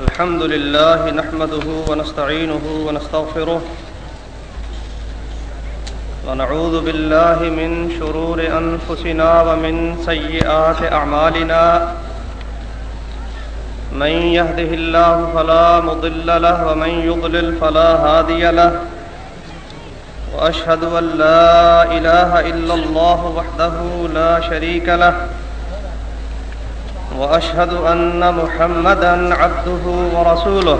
الحمد لله نحمده ونستعينه ونستغفره ونعوذ بالله من شرور أنفسنا ومن سيئات أعمالنا. من يهده الله فلا مضل له ومن يضلل فلا هادي له. وأشهد أن لا إله إلا الله وحده لا شريك له. واشهد ان محمدا عبده ورسوله.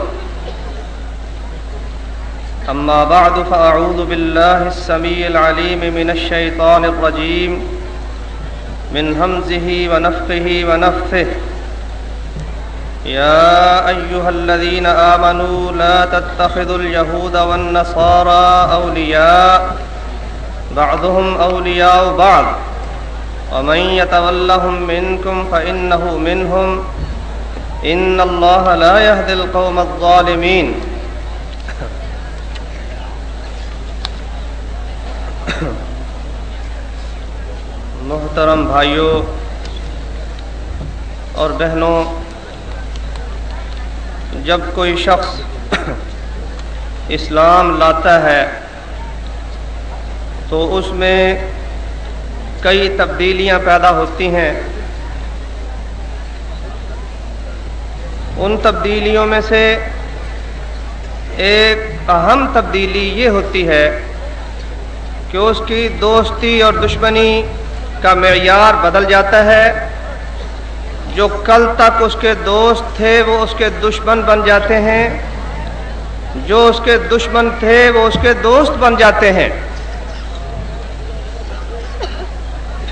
اما بعد فاعوذ بالله السميع العليم من الشيطان الرجيم. من همزه ونفخه ونفثه. يا ايها الذين امنوا لا تتخذوا اليهود والنصارى اولياء بعضهم اولياء بعض. ومن يتولهم منكم فإنه منهم إن الله لا يهدي القوم الظالمين. محترم بھائیوں اور بہنوں، جب کوئی شخص اسلام لاتا ہے تو اس میں کئی تبدیلیاں پیدا ہوتی ہیں۔ ان تبدیلیوں میں سے ایک اہم تبدیلی یہ ہوتی ہے کہ اس کی دوستی اور دشمنی کا معیار بدل جاتا ہے۔ جو کل تک اس کے دوست تھے وہ اس کے دشمن بن جاتے ہیں۔ جو اس کے دشمن تھے وہ اس کے دوست بن جاتے ہیں۔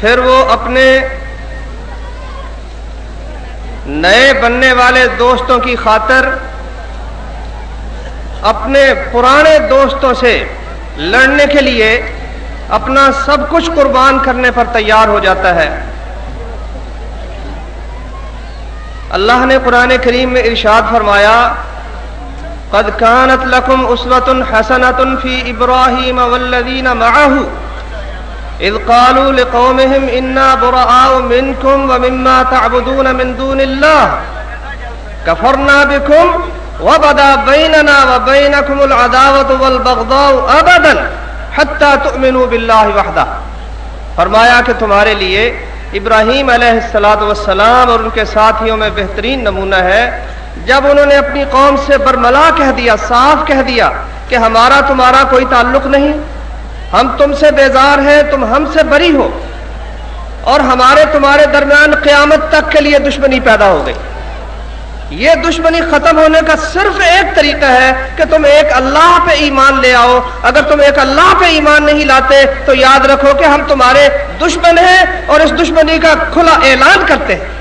پھر وہ اپنے نئے بننے والے دوستوں کی خاطر اپنے پرانے دوستوں سے لڑنے کے لیے اپنا سب کچھ قربان کرنے پر تیار ہو جاتا ہے۔ اللہ نے قرآن کریم میں ارشاد فرمایا، قد كانت لكم اسوة حسنة في ابراهيم والذين معه اذ قالوا لقومهم انا براء منكم ومما تعبدون من دون الله كفرنا بكم وبدا بيننا وبينكم العداوة والبغضاء ابدا حتى تؤمنوا بالله وحده فرمایا کہ تمہارے لیے ابراہیم علیہ السلاۃ والسلام اور ان کے ساتھیوں میں بہترین نمونہ ہے۔ جب انہوں نے اپنی قوم سے برملا کہہ دیا، صاف کہہ دیا کہ ہمارا تمہارا کوئی تعلق نہیں ہم تم سے بیزار ہیں، تم ہم سے بری ہو۔ اور ہمارے تمہارے درمیان قیامت تک کے لیے دشمنی پیدا ہو گئی۔ یہ دشمنی ختم ہونے کا صرف ایک طریقہ ہے کہ تم ایک اللہ پہ ایمان لے آؤ۔ اگر تم ایک اللہ پہ ایمان نہیں لاتے تو یاد رکھو کہ ہم تمہارے دشمن ہیں اور اس دشمنی کا کھلا اعلان کرتے ہیں۔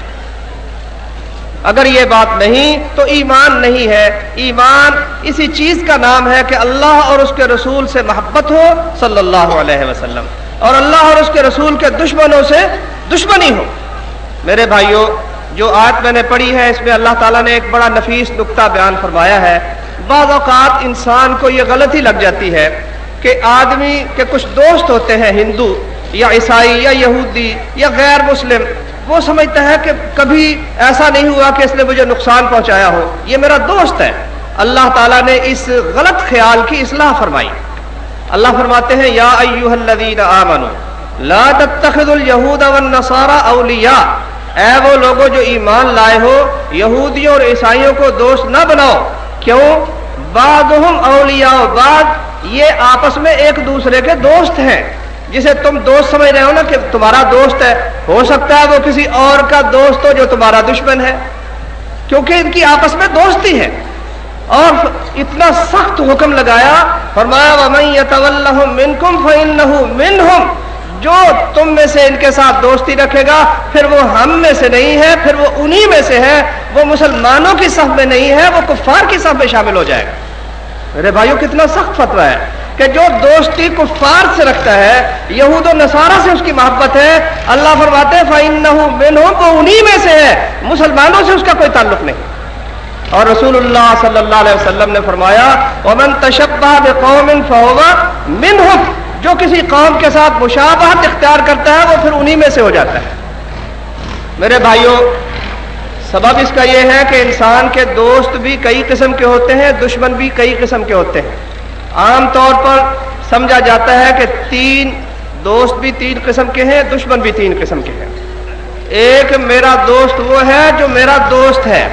اگر یہ بات نہیں تو ایمان نہیں ہے۔ ایمان اسی چیز کا نام ہے کہ اللہ اور اس کے رسول سے محبت ہو، صلی اللہ علیہ وسلم۔ اور اللہ اور اس کے رسول کے دشمنوں سے دشمنی ہو۔ میرے بھائیوں جو آیت میں نے پڑھی ہے، اس میں اللہ تعالیٰ نے ایک بڑا نفیس نقطہ بیان فرمایا ہے۔ بعض اوقات انسان کو یہ غلطی لگ جاتی ہے کہ آدمی کے کچھ دوست ہوتے ہیں، ہندو یا عیسائی یا یہودی یا غیر مسلم وہ سمجھتا ہے کہ کبھی ایسا نہیں ہوا کہ اس نے مجھے نقصان پہنچایا ہو۔ یہ میرا دوست ہے۔ اللہ تعالیٰ نے اس غلط خیال کی اصلاح فرمائی۔ اللہ فرماتے ہیں، یا ایوہ الذین آمنوا، لا تتخذوا اليہود والنصارى اولیاء۔ اے وہ لوگوں جو ایمان لائے ہو، یہودیوں اور عیسائیوں کو دوست نہ بناؤ۔ کیوں؟ بعضهم اولیاء بعض یہ آپس میں ایک دوسرے کے دوست ہیں۔ جسے تم دوست سمجھ رہے ہو نا کہ تمہارا دوست ہے، ہو سکتا ہے وہ کسی اور کا دوست ہو جو تمہارا دشمن ہے۔ کیونکہ ان کی آپس میں دوستی ہے۔ اور اتنا سخت حکم لگایا، فرمایا، وَمَن يَتَوَلَّهُم فَإِنَّهُ مِنْهُمْ۔ جو تم میں سے ان کے ساتھ دوستی رکھے گا، پھر وہ ہم میں سے نہیں ہے، پھر وہ انہی میں سے ہے۔ وہ مسلمانوں کی صف میں نہیں ہے، وہ کفار کی صف میں شامل ہو جائے گا۔ میرے بھائیوں کتنا سخت فتویٰ ہے۔ کہ جو دوستی کفار سے رکھتا ہے، یہود و نصارہ سے اس کی محبت ہے۔ اللہ فرماتے فَإِنَّهُ مِنْهُمْ، وہ انہی میں سے ہے۔ مسلمانوں سے اس کا کوئی تعلق نہیں۔ اور رسول اللہ صلی اللہ علیہ وسلم نے فرمایا، وَمَن تَشَبَّهَ بِقَوْمٍ جو کسی قوم کے ساتھ مشابہت اختیار کرتا ہے، وہ پھر انہی میں سے ہو جاتا ہے۔ میرے بھائیوں، سبب اس کا یہ ہے کہ انسان کے دوست بھی کئی قسم کے ہوتے ہیں، دشمن بھی کئی قسم کے ہوتے ہیں۔ عام طور پر سمجھا جاتا ہے کہ تین دوست بھی تین قسم کے ہیں، دشمن بھی تین قسم کے ہیں۔ ایک میرا دوست وہ ہے جو میرا دوست ہے۔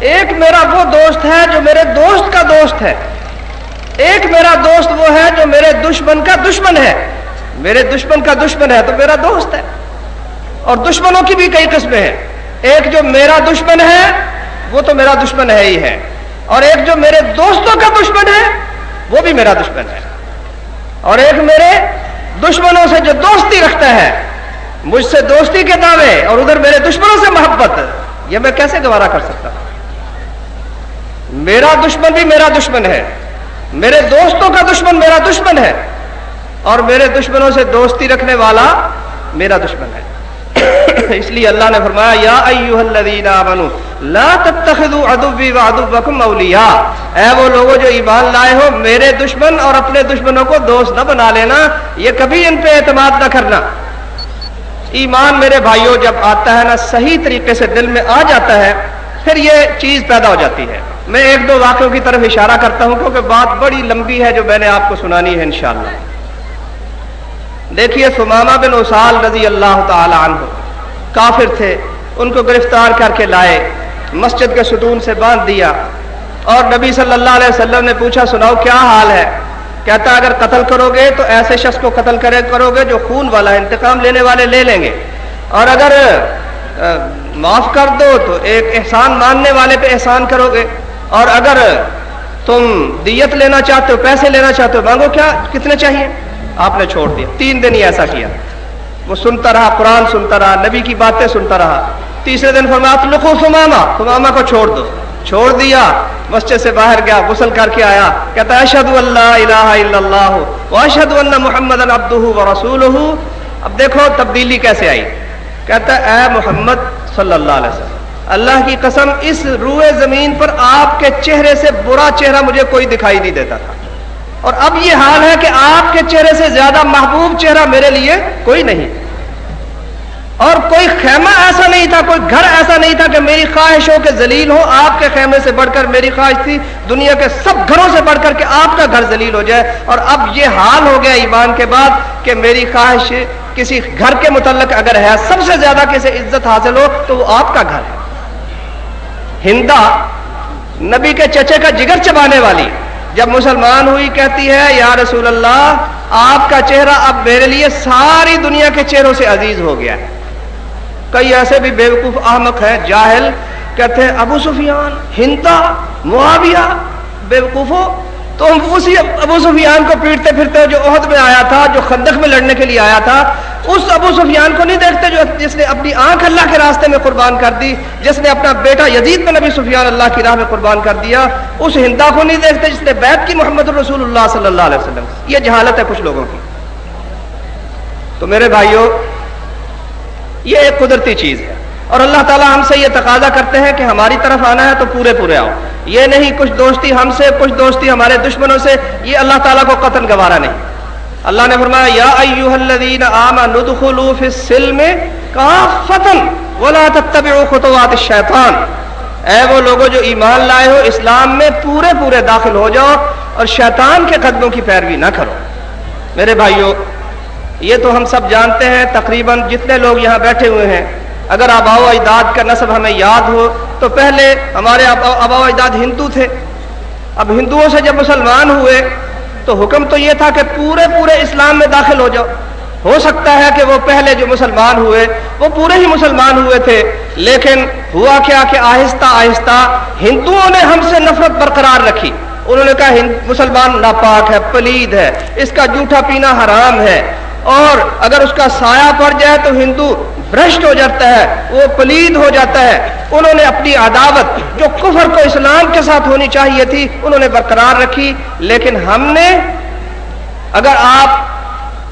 ایک میرا وہ دوست ہے جو میرے دوست کا دوست ہے۔ ایک میرا دوست وہ ہے جو میرے دشمن کا دشمن ہے۔ میرے دشمن کا دشمن ہے تو میرا دوست ہے۔ اور دشمنوں کی بھی کئی قسمیں ہیں۔ ایک جو میرا دشمن ہے، وہ تو میرا دشمن ہے ہی ہے۔ اور ایک جو میرے دوستوں کا دشمن ہے وہ بھی میرا دشمن ہے۔ اور ایک میرے دشمنوں سے جو دوستی رکھتا ہے، مجھ سے دوستی کے دعوے اور ادھر میرے دشمنوں سے محبت، یہ میں کیسے گوارا کر سکتا ہوں؟ میرا دشمن بھی میرا دشمن ہے۔ میرے دوستوں کا دشمن میرا دشمن ہے۔ اور میرے دشمنوں سے دوستی رکھنے والا میرا دشمن ہے۔ اس لیے اللہ نے فرمایا، یا ایوہ الذین آمنوا لا تتخذوا عدوی وعدوکم اولیاء۔ اے وہ لوگوں جو ایمان لائے ہو، میرے دشمن اور اپنے دشمنوں کو دوست نہ بنا لینا، یہ کبھی ان پہ اعتماد نہ کرنا۔ ایمان میرے بھائیوں جب آتا ہے نا، صحیح طریقے سے دل میں آ جاتا ہے، پھر یہ چیز پیدا ہو جاتی ہے۔ میں ایک دو واقعوں کی طرف اشارہ کرتا ہوں، کیونکہ بات بڑی لمبی ہے جو میں نے آپ کو سنانی ہے انشاءاللہ۔ دیکھیے سمامہ بن اسال رضی اللہ تعالی عنہ کافر تھے، ان کو گرفتار کر کے لائے، مسجد کے ستون سے باندھ دیا۔ اور نبی صلی اللہ علیہ وسلم نے پوچھا، سناؤ کیا حال ہے؟ کہتا، اگر قتل کرو گے تو ایسے شخص کو قتل کرے، کرو گے جو خون والا انتقام لینے والے لے لیں گے۔ اور اگر معاف کر دو تو ایک احسان ماننے والے پہ احسان کرو گے۔ اور اگر تم دیت لینا چاہتے ہو، پیسے لینا چاہتے ہو، مانگو کیا؟ کتنے چاہیے؟ آپ نے چھوڑ دیا۔ تین دن ہی ایسا کیا۔ وہ سنتا رہا، قرآن سنتا رہا، نبی کی باتیں سنتا رہا۔ تیسرے دن فرمایا لکھو سماما سماما کو چھوڑ دو۔ چھوڑ دیا، مسجد سے باہر گیا، غسل کر کے آیا۔ کہتا ہے اشد اللہ الہ الا اللہ اشد اللہ محمد عبدہ و رسول اب دیکھو تبدیلی کیسے آئی۔ کہتا ہے، اے محمد صلی اللہ علیہ وسلم، اللہ کی قسم، اس روئے زمین پر آپ کے چہرے سے برا چہرہ مجھے کوئی دکھائی نہیں دیتا تھا۔ اور اب یہ حال ہے کہ آپ کے چہرے سے زیادہ محبوب چہرہ میرے لیے کوئی نہیں۔ اور کوئی خیمہ ایسا نہیں تھا، کوئی گھر ایسا نہیں تھا کہ میری خواہشوں کے ذلیل ہو، آپ کے خیمے سے بڑھ کر میری خواہش تھی، دنیا کے سب گھروں سے بڑھ کر کے آپ کا گھر ذلیل ہو جائے۔ اور اب یہ حال ہو گیا ایمان کے بعد کہ میری خواہش کسی گھر کے متعلق اگر ہے، سب سے زیادہ کسی عزت حاصل ہو تو وہ آپ کا گھر ہے۔ ہندا نبی کے چچے کا جگر چبانے والی۔ جب مسلمان ہوئی، کہتی ہے، یا رسول اللہ، آپ کا چہرہ اب میرے لیے ساری دنیا کے چہروں سے عزیز ہو گیا ہے۔ کئی ایسے بھی بیوقوف احمق ہیں، جاہل، کہتے ہیں، ابو سفیان ہندا معاویہ، بیوقوفوں تو ہم اسی ابو سفیان کو پیٹتے پھرتے جو عہد میں آیا تھا، جو خندق میں لڑنے کے لیے آیا تھا، اس ابو سفیان کو نہیں دیکھتے جو جس نے اپنی آنکھ اللہ کے راستے میں قربان کر دی، جس نے اپنا بیٹا یزید میں نبی سفیان اللہ کی راہ میں قربان کر دیا، اس ہندا کو نہیں دیکھتے جس نے بیت کی محمد الرسول اللہ صلی اللہ علیہ وسلم۔ یہ جہالت ہے کچھ لوگوں کی۔ تو میرے بھائیوں یہ ایک قدرتی چیز ہے۔ اور اللہ تعالیٰ ہم سے یہ تقاضا کرتے ہیں کہ ہماری طرف آنا ہے تو پورے پورے آؤ۔ یہ نہیں کچھ دوستی ہم سے، کچھ دوستی ہمارے دشمنوں سے، یہ اللہ تعالیٰ کو قتل گوارا نہیں۔ اللہ نے فرمایا، یا ایوہ الذین آمنوا ادخلوا فی السلم کافتا ولا تتبعوا خطوات الشیطان۔ اے وہ لوگوں جو ایمان لائے ہو، اسلام میں پورے پورے داخل ہو جاؤ اور شیطان کے قدموں کی پیروی نہ کرو۔ میرے بھائیوں یہ تو ہم سب جانتے ہیں، تقریباً جتنے لوگ یہاں بیٹھے ہوئے ہیں اگر آبا و اجداد کا نصب ہمیں یاد ہو، تو پہلے ہمارے آبا و اجداد ہندو تھے۔ اب ہندوؤں سے جب مسلمان ہوئے، تو حکم تو یہ تھا کہ پورے پورے اسلام میں داخل ہو جاؤ۔ ہو سکتا ہے کہ وہ پہلے جو مسلمان ہوئے، وہ پورے ہی مسلمان ہوئے تھے۔ لیکن ہوا کیا کہ آہستہ آہستہ ہندوؤں نے ہم سے نفرت برقرار رکھی۔ انہوں نے کہا مسلمان ناپاک ہے، پلید ہے، اس کا جھوٹا پینا حرام ہے۔ اور اگر اس کا سایہ پڑ جائے تو ہندو بھرشٹ ہو جاتا ہے، وہ پلید ہو جاتا ہے۔ انہوں نے اپنی عداوت جو کفر کو اسلام کے ساتھ ہونی چاہیے تھی، انہوں نے برقرار رکھی۔ لیکن ہم نے اگر آپ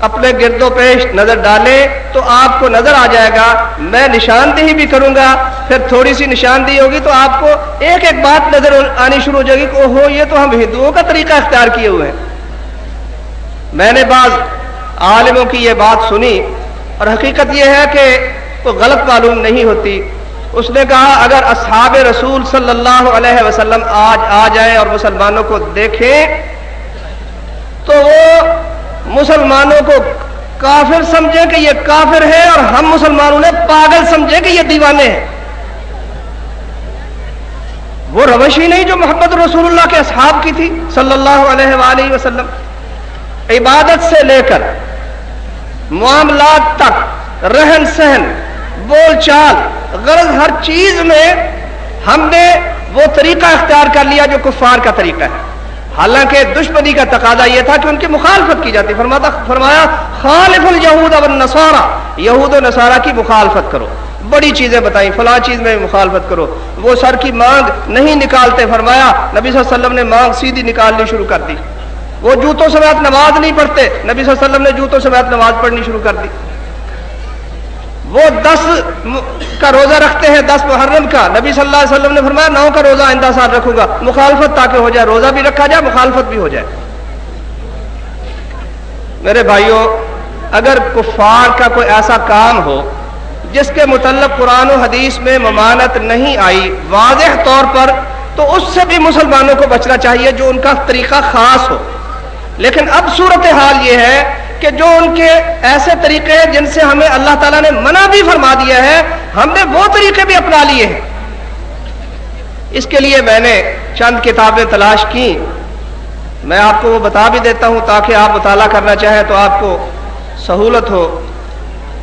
اپنے گرد و پیش نظر ڈالیں تو آپ کو نظر آ جائے گا۔ میں نشاندہی بھی کروں گا۔ پھر تھوڑی سی نشاندہی ہوگی تو آپ کو ایک ایک بات نظر آنی شروع ہو جائے گی کہ اوہو، یہ تو ہم ہندوؤں کا طریقہ اختیار کیے ہوئے ہیں۔ میں نے بعض عالموں کی یہ بات سنی۔ اور حقیقت یہ ہے کہ وہ غلط معلوم نہیں ہوتی۔ اس نے کہا، اگر اصحاب رسول صلی اللہ علیہ وسلم آج آ جائیں اور مسلمانوں کو دیکھیں، تو وہ مسلمانوں کو کافر سمجھیں کہ یہ کافر ہے اور ہم مسلمانوں نے پاگل سمجھے کہ یہ دیوانے ہیں۔ وہ روش ہی نہیں جو محمد رسول اللہ کے اصحاب کی تھی صلی اللہ علیہ وآلہ وسلم۔ عبادت سے لے کر معاملات تک، رہن سہن، بول چال، غرض ہر چیز میں ہم نے وہ طریقہ اختیار کر لیا جو کفار کا طریقہ ہے۔ حالانکہ دشمنی کا تقاضا یہ تھا کہ ان کی مخالفت کی جاتی۔ فرماتا فرمایا، خالف الیہود والنصارہ یہود و نصارہ کی مخالفت کرو۔ بڑی چیزیں بتائیں، فلاں چیز میں مخالفت کرو۔ وہ سر کی مانگ نہیں نکالتے۔ فرمایا، نبی صلی اللہ علیہ وسلم نے مانگ سیدھی نکالنی شروع کر دی۔ وہ جوتوں سے نماز نہیں پڑھتے۔ نبی صلی اللہ علیہ وسلم نے جوتوں سے بات نماز پڑھنی شروع کر دی۔ وہ دس کا روزہ رکھتے ہیں، دس محرم کا۔ نبی صلی اللہ علیہ وسلم نے فرمایا، نو کا روزہ آئندہ سال رکھوں گا۔ مخالفت تاکہ ہو جائے، روزہ بھی رکھا جائے، مخالفت بھی ہو جائے۔ میرے بھائیوں، اگر کفار کا کوئی ایسا کام ہو، جس کے متعلق قرآن و حدیث میں ممانت نہیں آئی، واضح طور پر، تو اس سے بھی مسلمانوں کو بچنا چاہیے جو ان کا طریقہ خاص ہو۔ لیکن اب صورت حال یہ ہے کہ جو ان کے ایسے طریقے ہیں جن سے ہمیں اللہ تعالیٰ نے منع بھی فرما دیا ہے، ہم نے وہ طریقے بھی اپنا لیے ہیں۔ اس کے لیے میں نے چند کتابیں تلاش کی۔ میں آپ کو وہ بتا بھی دیتا ہوں تاکہ آپ مطالعہ کرنا چاہیں تو آپ کو سہولت ہو۔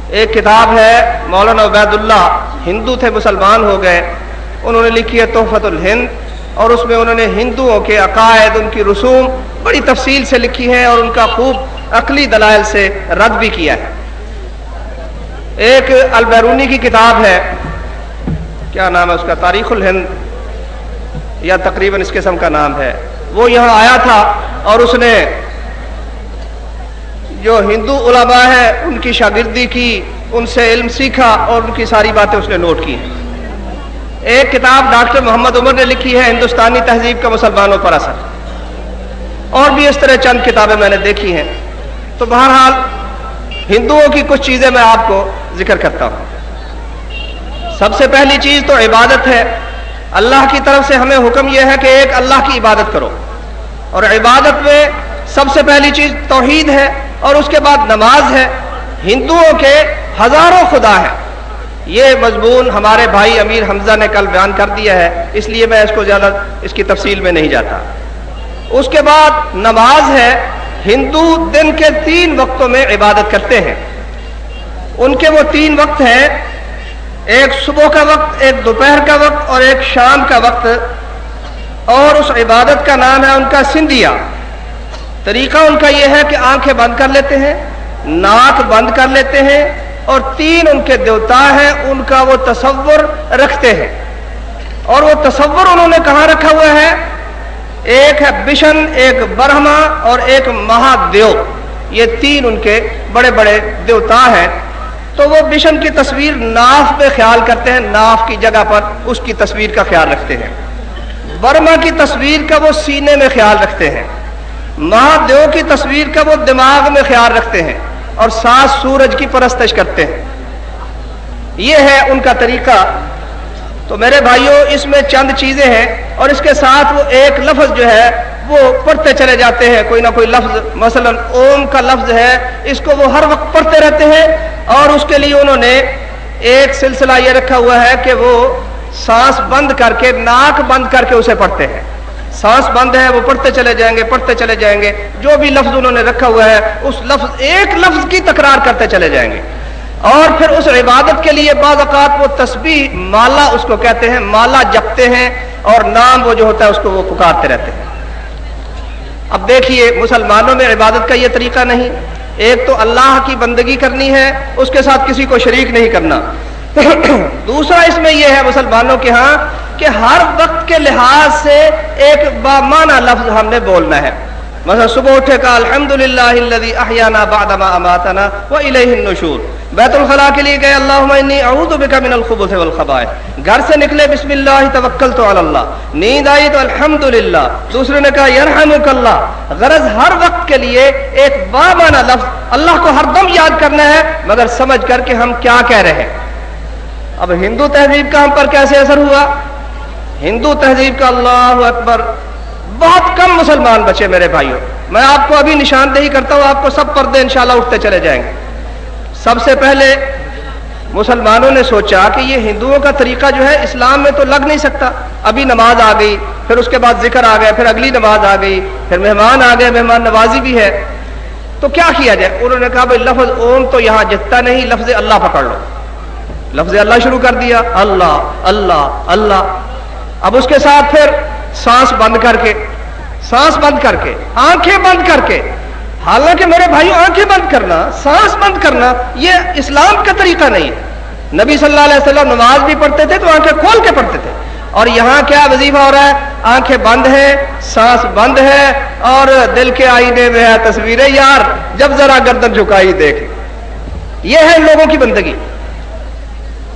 ایک کتاب ہے، مولانا عبید اللہ ہندو تھے، مسلمان ہو گئے۔ انہوں نے لکھی ہے تحفت الہند۔ اور اس میں انہوں نے ہندوؤں کے عقائد، ان کی رسوم بڑی تفصیل سے لکھی ہے اور ان کا خوب عقلی دلائل سے رد بھی کیا ہے۔ ایک البیرونی کی کتاب ہے، کیا نام ہے اس کا؟ تاریخ الہند، یا تقریباً اس قسم کا نام ہے۔ وہ یہاں آیا تھا اور اس نے جو ہندو علماء ہے ان کی شاگردی کی، ان سے علم سیکھا اور ان کی ساری باتیں اس نے نوٹ کی ہیں۔ ایک کتاب ڈاکٹر محمد عمر نے لکھی ہے، ہندوستانی تہذیب کا مسلمانوں پر اثر۔ اور بھی اس طرح چند کتابیں میں نے دیکھی ہیں۔ تو بہرحال، ہندوؤں کی کچھ چیزیں میں آپ کو ذکر کرتا ہوں۔ سب سے پہلی چیز تو عبادت ہے۔ اللہ کی طرف سے ہمیں حکم یہ ہے کہ ایک اللہ کی عبادت کرو۔ اور عبادت میں سب سے پہلی چیز توحید ہے اور اس کے بعد نماز ہے۔ ہندوؤں کے ہزاروں خدا ہیں۔ یہ مضمون ہمارے بھائی امیر حمزہ نے کل بیان کر دیا ہے، اس لیے میں اس کو زیادہ اس کی تفصیل میں نہیں جاتا۔ اس کے بعد نماز ہے، ہندو دن کے تین وقتوں میں عبادت کرتے ہیں۔ ان کے وہ تین وقت ہیں، ایک صبح کا وقت، ایک دوپہر کا وقت اور ایک شام کا وقت۔ اور اس عبادت کا نام ہے ان کا سندھیا۔ طریقہ ان کا یہ ہے کہ آنکھیں بند کر لیتے ہیں، ناک بند کر لیتے ہیں اور تین ان کے دیوتا ہیں، ان کا وہ تصور رکھتے ہیں۔ اور وہ تصور انہوں نے کہاں رکھا ہوا ہے؟ ایک ہے بشن، ایک برہما اور ایک مہادیو۔ یہ تین ان کے بڑے بڑے دیوتا ہیں۔ تو وہ بشن کی تصویر ناف پہ خیال کرتے ہیں، ناف کی جگہ پر اس کی تصویر کا خیال رکھتے ہیں۔ برما کی تصویر کا وہ سینے میں خیال رکھتے ہیں۔ مہادیو کی تصویر کا وہ دماغ میں خیال رکھتے ہیں۔ اور سات سورج کی پرستش کرتے ہیں۔ یہ ہے ان کا طریقہ۔ تو میرے بھائیوں، اس میں چند چیزیں ہیں اور اس کے ساتھ وہ ایک لفظ جو ہے، وہ پڑھتے چلے جاتے ہیں۔ کوئی نہ کوئی لفظ، مثلا اوم کا لفظ ہے، اس کو وہ ہر وقت پڑھتے رہتے ہیں۔ اور اس کے لیے انہوں نے ایک سلسلہ یہ رکھا ہوا ہے کہ وہ سانس بند کر کے، ناک بند کر کے اسے پڑھتے ہیں۔ سانس بند ہے، وہ پڑھتے چلے جائیں گے، پڑھتے چلے جائیں گے۔ جو بھی لفظ انہوں نے رکھا ہوا ہے، اس لفظ، ایک لفظ کی تکرار کرتے چلے جائیں گے۔ اور پھر اس عبادت کے لیے بعض اوقات وہ تسبیح مالا اس کو کہتے ہیں، مالا جپتے ہیں اور نام وہ جو ہوتا ہے، اس کو وہ پکارتے رہتے ہیں۔ اب دیکھیے، مسلمانوں میں عبادت کا یہ طریقہ نہیں۔ ایک تو اللہ کی بندگی کرنی ہے، اس کے ساتھ کسی کو شریک نہیں کرنا۔ دوسرا اس میں یہ ہے مسلمانوں کے ہاں کہ ہر وقت کے لحاظ سے ایک بامانہ لفظ ہم نے بولنا ہے۔ مثلا صبح اٹھے کا الحمد للہ احیانا بعدما اماتنا و النشور بیت الخلاء کے لیے گئے، اللہم انی اعوذ بکا من الخبث والخبائث گھر سے نکلے بسم اللہ توکلت علی اللہ نیند آئی تو الحمدللہ دوسرے نے کہا، یرحمک اللہ غرض ہر وقت کے لیے ایک بامانہ لفظ اللہ کو ہر دم یاد کرنا ہے، مگر سمجھ کر کہ ہم کیا کہہ رہے ہیں۔ اب ہندو تہذیب کا ہم پر کیسے اثر ہوا؟ ہندو تہذیب کا اللہ اکبر، بہت کم مسلمان بچے میرے بھائیوں۔ میں آپ کو ابھی نشاندہی کرتا ہوں، آپ کو سب پردے انشاءاللہ اٹھتے چلے جائیں گے۔ سب سے پہلے مسلمانوں نے سوچا کہ یہ ہندوؤں کا طریقہ جو ہے، اسلام میں تو لگ نہیں سکتا۔ ابھی نماز آ گئی، پھر اس کے بعد ذکر آ گیا، پھر اگلی نماز آ گئی، پھر مہمان آ گئے، مہمان نوازی بھی ہے۔ تو کیا کیا جائے؟ انہوں نے کہا بھائی، لفظ اوم تو یہاں جتتا نہیں، لفظ اللہ پکڑ لو۔ لفظ اللہ شروع کر دیا، اللہ اللہ اللہ۔ اب اس کے ساتھ پھر سانس بند کر کے، سانس بند کر کے، آنکھیں بند کر کے۔ حالانکہ میرے بھائی، آنکھیں بند کرنا، سانس بند کرنا، یہ اسلام کا طریقہ نہیں ہے۔ نبی صلی اللہ علیہ وسلم نماز بھی پڑھتے تھے تو آنکھیں کھول کے پڑھتے تھے۔ اور یہاں کیا وظیفہ ہو رہا ہے؟ آنکھیں بند ہے سانس بند ہے، اور دل کے آئینے میں ہے تصویریں۔ یار، جب ذرا گردن جھکائی دیکھ۔ یہ ہے لوگوں کی بندگی۔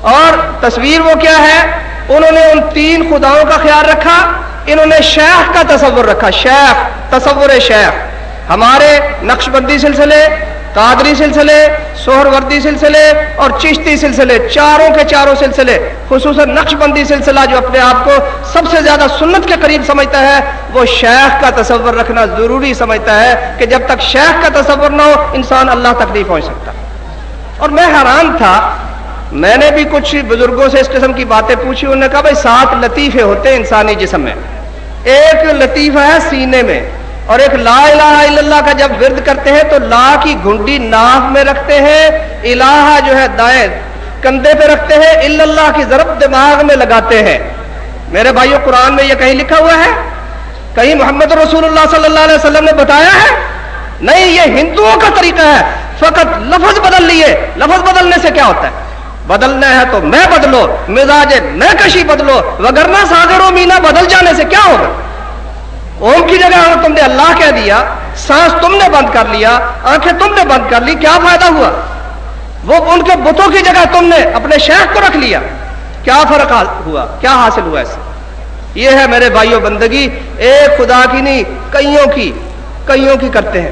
اور تصویر وہ کیا ہے؟ انہوں نے ان تین خداؤں کا خیال رکھا، انہوں نے شیخ کا تصور رکھا، شیخ، تصور شیخ۔ ہمارے نقش بندی سلسلے، قادری سلسلے سوہر وردی سلسلے اور چشتی سلسلے، چاروں کے چاروں سلسلے، خصوصاً نقش بندی سلسلہ جو اپنے آپ کو سب سے زیادہ سنت کے قریب سمجھتا ہے، وہ شیخ کا تصور رکھنا ضروری سمجھتا ہے کہ جب تک شیخ کا تصور نہ ہو، انسان اللہ تک نہیں پہنچ سکتا۔ اور میں حیران تھا میں نے بھی کچھ بزرگوں سے اس قسم کی باتیں پوچھی، انہوں نے کہا بھائی سات لطیفے ہوتے ہیں انسانی جسم میں۔ ایک لطیفہ ہے سینے میں، اور ایک لا الہ الا اللہ کا جب ورد کرتے ہیں تو لا کی گھنڈی ناف میں رکھتے ہیں، الہ جو ہے دائیں کندھے پہ رکھتے ہیں، الا اللہ کی ضرب دماغ میں لگاتے ہیں۔ میرے بھائیوں قرآن میں یہ کہیں لکھا ہوا ہے؟ کہیں محمد رسول اللہ صلی اللہ علیہ وسلم نے بتایا ہے؟ نہیں، یہ ہندوؤں کا طریقہ ہے۔ فقط لفظ بدل لیے۔ لفظ بدلنے سے کیا ہوتا ہے؟ بدلنا ہے تو میں بدلو مزاج میں کشی بدلو وگرنا ساگر و مینا بدل جانے سے کیا ہوگا؟ اوم کی جگہ اگر تم نے اللہ کہہ دیا، سانس تم نے بند کر لیا، آنکھیں تم نے بند کر لی، کیا فائدہ ہوا؟ وہ ان کے بتوں کی جگہ تم نے اپنے شیخ کو رکھ لیا۔ کیا فرق ہوا؟ کیا حاصل ہوا اس سے؟ یہ ہے میرے بھائیوں بندگی، ایک خدا کی نہیں، کئیوں کی کئیوں کی کرتے ہیں۔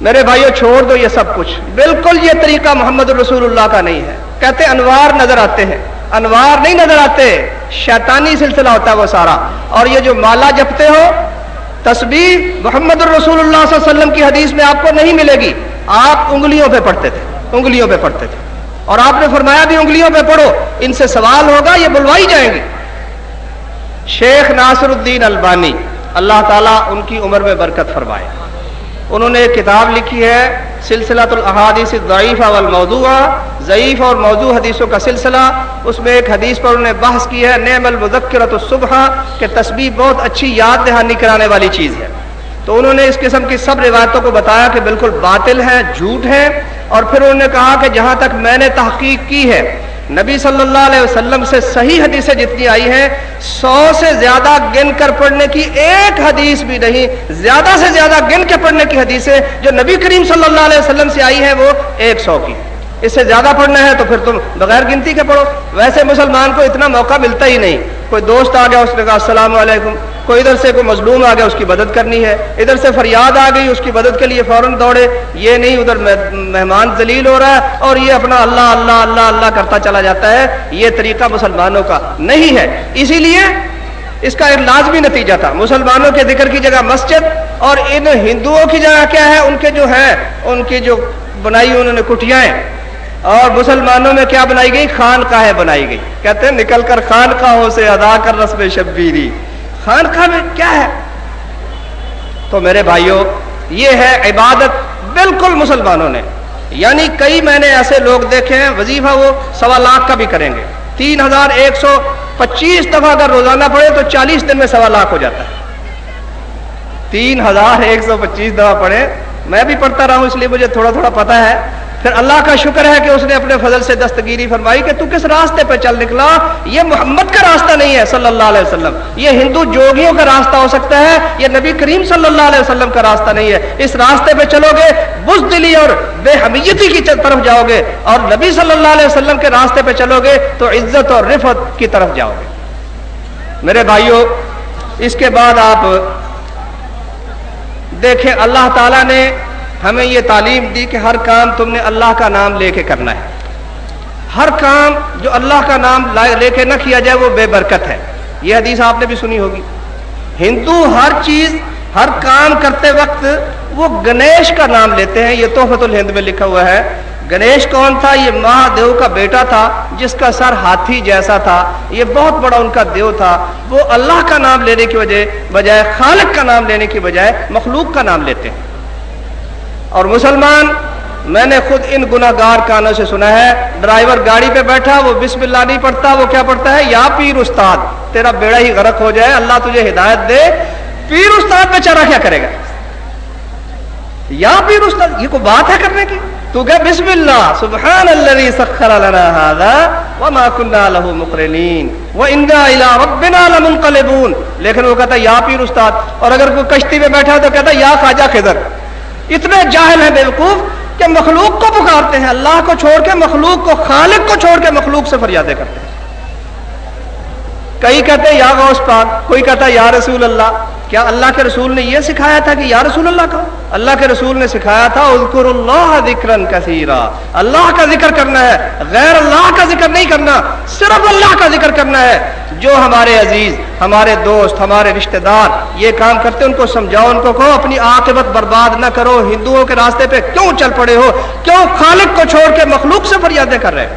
میرے بھائیوں چھوڑ دو یہ سب کچھ۔ بالکل یہ طریقہ محمد رسول اللہ کا نہیں ہے۔ کہتے انوار نظر آتے ہیں۔ انوار نہیں نظر آتے۔ شیطانی سلسلہ ہوتا ہے وہ سارا۔ اور یہ جو مالا جپتے ہو، تسبیح محمد الرسول اللہ صلی اللہ علیہ وسلم کی حدیث میں آپ کو نہیں ملے گی۔ آپ انگلیوں پہ پڑھتے تھے۔ انگلیوں پہ پڑھتے تھے۔ اور آپ نے فرمایا بھی انگلیوں پہ پڑھو، ان سے سوال ہوگا، یہ بلوائی جائیں گے شیخ ناصر الدین البانی، اللہ تعالیٰ ان کی عمر میں برکت فرمائے۔ انہوں نے ایک کتاب لکھی ہے سلسلہ الحادیث ضعیف والموضوع ضعیف اور موضوع حدیثوں کا سلسلہ۔ اس میں ایک حدیث پر انہوں نے بحث کی ہے، نعم المذکرت الصبح، کہ تسبیح بہت اچھی یاد دہانی کرانے والی چیز ہے۔ تو انہوں نے اس قسم کی سب روایتوں کو بتایا کہ بالکل باطل ہے، جھوٹ ہے۔ اور پھر انہوں نے کہا کہ جہاں تک میں نے تحقیق کی ہے نبی صلی اللہ علیہ وسلم سے صحیح حدیثیں جتنی آئی ہیں، سو سے زیادہ گن کر پڑھنے کی ایک حدیث بھی نہیں، زیادہ سے زیادہ گن کے پڑھنے کی حدیثیں جو نبی کریم صلی اللہ علیہ وسلم سے آئی ہیں وہ ایک سو کی۔ اس سے زیادہ پڑھنا ہے تو پھر تم بغیر گنتی کے پڑھو۔ ویسے مسلمان کو اتنا موقع ملتا ہی نہیں۔ کوئی دوست آ گیا، اس نے کہا، السلام علیکم۔ کوئی ادھر سے کوئی مظلوم آ گیا، اس کی مدد کرنی ہے۔ ادھر سے فریاد آ گئی، اس کی مدد کے لیے فوراً دوڑے۔ یہ نہیں، ادھر مہمان ذلیل ہو رہا ہے اور یہ اپنا اللہ اللہ اللہ اللہ کرتا چلا جاتا ہے۔ یہ طریقہ مسلمانوں کا نہیں ہے۔ اسی لیے اس کا ایک لازمی نتیجہ تھا۔ مسلمانوں کے ذکر کی جگہ مسجد اور ان ہندوؤں کی جگہ کیا ہے؟ ان کے جو ہے ان کی جو بنائی، انہوں نے کٹیاں اور مسلمانوں میں کیا بنائی گئی؟ خان کاہیں بنائی گئی۔ کہتے ہیں، نکل کر خان کاہوں سے ادا کر رسم شبیری۔ خان میں کیا ہے؟ تو میرے بھائیوں یہ ہے عبادت بالکل مسلمانوں نے۔ یعنی کئی میں نے ایسے لوگ دیکھے ہیں، وظیفہ وہ سوا لاکھ کا بھی کریں گے۔ تین ہزار ایک سو پچیس دفعہ اگر روزانہ پڑھے تو چالیس دن میں سوا لاکھ ہو جاتا ہے۔ تین ہزار ایک سو پچیس دفعہ پڑھے میں بھی پڑھتا رہا ہوں، اس لیے مجھے تھوڑا تھوڑا پتا ہے۔ پھر اللہ کا شکر ہے کہ اس نے اپنے فضل سے دستگیری فرمائی کہ تو کس راستے پہ چل نکلا؟ یہ محمد کا راستہ نہیں ہے صلی اللہ علیہ وسلم۔ یہ ہندو جوگیوں کا راستہ ہو سکتا ہے، یہ نبی کریم صلی اللہ علیہ وسلم کا راستہ نہیں ہے۔ اس راستے پہ چلو گے، بزدلی اور بے حمیتی کی طرف جاؤ گے۔ اور نبی صلی اللہ علیہ وسلم کے راستے پہ چلو گے تو عزت اور رفت کی طرف جاؤ گے۔ میرے بھائیوں اس کے بعد آپ دیکھیں اللہ تعالیٰ نے ہمیں یہ تعلیم دی کہ ہر کام تم نے اللہ کا نام لے کے کرنا ہے۔ ہر کام جو اللہ کا نام لے کے نہ کیا جائے وہ بے برکت ہے۔ یہ حدیث آپ نے بھی سنی ہوگی۔ ہندو ہر چیز، ہر کام کرتے وقت وہ گنیش کا نام لیتے ہیں۔ یہ توحفت الہند میں لکھا ہوا ہے۔ گنیش کون تھا؟ یہ مہادیو کا بیٹا تھا، جس کا سر ہاتھی جیسا تھا۔ یہ بہت بڑا ان کا دیو تھا۔ وہ اللہ کا نام لینے کی وجہ، بجائے خالق کا نام لینے کی بجائے مخلوق کا نام لیتے ہیں۔ اور مسلمان، میں نے خود ان گناگار کانوں سے سنا ہے۔ ڈرائیور گاڑی پہ بیٹھا، وہ بسم اللہ نہیں پڑھتا، وہ کیا پڑھتا ہے؟ یا پیر استاد، تیرا بیڑا ہی غرق ہو جائے، اللہ تجھے ہدایت دے۔ پیر استاد بیچارہ کیا کرے گا؟ یا پیر استاد، یہ کوئی بات ہے کرنے کی؟ تو کہ بسم اللہ سبحان الذي سخر لنا هذا وما كنا له مقرنين وانا الى ربنا لمنقلبون. لیکن وہ کہتا یا پیر استاد، اور اگر کوئی کشتی میں بیٹھا تو کہتا یا خواجہ خضر. اتنے جاہل ہیں بیوقوف کہ مخلوق کو پکارتے ہیں، اللہ کو چھوڑ کے، مخلوق کو خالق کو چھوڑ کے مخلوق سے فریادیں کرتے ہیں۔ کئی کہتے ہیں، یا غوث پاک، کوئی کہتا ہے، یا رسول اللہ کیا اللہ کے رسول نے یہ سکھایا تھا کہ یا رسول اللہ کا؟ اللہ کے رسول نے سکھایا تھا اذکر اللہ ذکر کثیرا۔ اللہ کا ذکر کرنا ہے، غیر اللہ کا ذکر نہیں کرنا، صرف اللہ کا ذکر کرنا ہے۔ جو ہمارے عزیز، ہمارے دوست، ہمارے رشتہ دار یہ کام کرتے ان کو سمجھاؤ، ان کو کہو، اپنی عاقبت برباد نہ کرو، ہندوؤں کے راستے پہ کیوں چل پڑے ہو؟ کیوں خالق کو چھوڑ کے مخلوق سے فریادیں کر رہے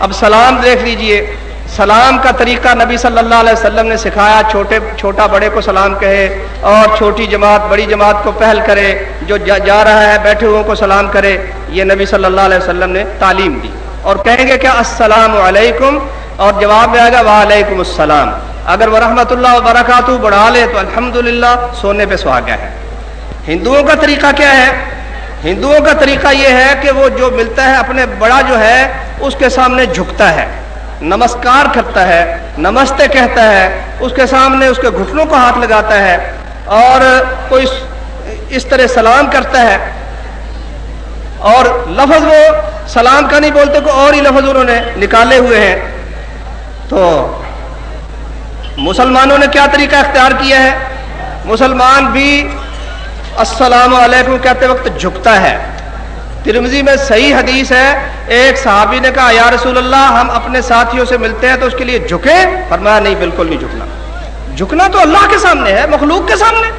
اب سلام دیکھ لیجیے۔ سلام کا طریقہ نبی صلی اللہ علیہ وسلم نے سکھایا، چھوٹے، چھوٹا بڑے کو سلام کہے اور چھوٹی جماعت، بڑی جماعت کو پہل کرے، جو جا جا رہا ہے، بیٹھے ہوئے کو سلام کرے، یہ نبی صلی اللہ علیہ وسلم نے تعلیم دی۔ اور کہیں گے کیا السلام علیکم؟ اور جواب میں آئے گا، وعلیکم السلام۔ اگر وہ رحمۃ اللہ وبرکاتہ بڑھا لے تو الحمد سونے پہ سہاگا ہے۔ ہندوؤں کا طریقہ کیا ہے؟ ہندوؤں کا طریقہ یہ ہے کہ وہ جو ملتا ہے، اپنے بڑا جو ہے، اس کے سامنے جھکتا ہے۔ نمسکار کرتا ہے، نمستے کہتا ہے، اس کے سامنے اس کے گھٹنوں کو ہاتھ لگاتا ہے اور کوئی اس طرح سلام کرتا ہے۔ اور لفظ وہ سلام کا نہیں بولتے کو اور ہی لفظ انہوں نے نکالے ہوئے ہیں۔ تو مسلمانوں نے کیا طریقہ اختیار کیا ہے؟ مسلمان بھی السلام علیکم کہتے وقت جھکتا ہے۔ ترمزی میں صحیح حدیث ہے، ایک صحابی نے کہا، یا رسول اللہ، ہم اپنے ساتھیوں سے ملتے ہیں تو اس کے لیے جھکے فرمایا، نہیں، بالکل نہیں جھکنا۔ جھکنا تو اللہ کے سامنے ہے، مخلوق کے سامنے۔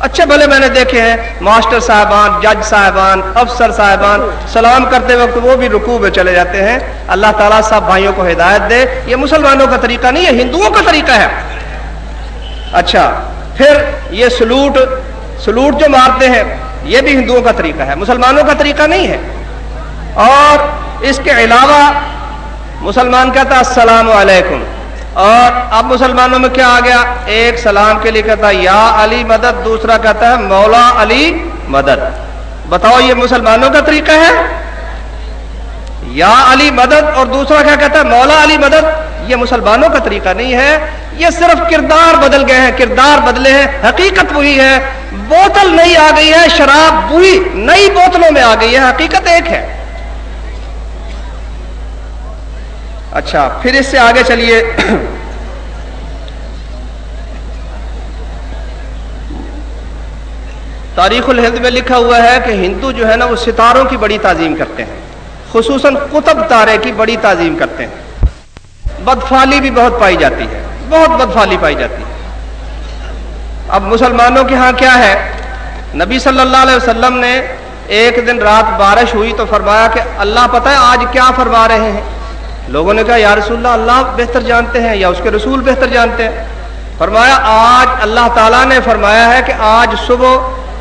اچھے بھلے میں نے دیکھے ہیں، ماسٹر صاحبان، جج صاحبان، افسر صاحبان، سلام کرتے وقت وہ بھی رکوع میں چلے جاتے ہیں۔ اللہ تعالیٰ سب بھائیوں کو ہدایت دے۔ یہ مسلمانوں کا طریقہ نہیں ہے ہندوؤں کا طریقہ ہے۔ اچھا پھر یہ سلوٹ سلوٹ جو مارتے ہیں یہ بھی ہندوؤں کا طریقہ ہے، مسلمانوں کا طریقہ نہیں ہے۔ اور اس کے علاوہ مسلمان کہتا السلام علیکم۔ اور اب مسلمانوں میں کیا آ گیا؟ ایک سلام کے لیے کہتا یا علی مدد۔ دوسرا کہتا ہے، مولا علی مدد۔ بتاؤ، یہ مسلمانوں کا طریقہ ہے؟ یا علی مدد۔ اور دوسرا کیا کہتا ہے، مولا علی مدد۔ یہ مسلمانوں کا طریقہ نہیں ہے، یہ صرف کردار بدل گئے ہیں۔ کردار بدلے ہیں، حقیقت وہی ہے۔ بوتل نئی آ گئی ہے، شراب وہی نئی بوتلوں میں آ گئی ہے، حقیقت ایک ہے۔ اچھا پھر اس سے آگے چلیے۔ تاریخ الہند میں لکھا ہوا ہے کہ ہندو جو ہے نا، وہ ستاروں کی بڑی تعظیم کرتے ہیں۔ خصوصاً قطب تارے کی بڑی تعظیم کرتے ہیں۔ بدفالی بھی بہت پائی جاتی ہے۔ بہت بدفالی پائی جاتی ہے۔ اب مسلمانوں کے ہاں کیا ہے؟ نبی صلی اللہ علیہ وسلم نے ایک دن رات بارش ہوئی تو فرمایا کہ اللہ پتہ ہے آج کیا فرما رہے ہیں۔ لوگوں نے کہا، یا رسول اللہ اللہ بہتر جانتے ہیں یا اس کے رسول بہتر جانتے ہیں؟ فرمایا، آج اللہ تعالیٰ نے فرمایا ہے کہ آج صبح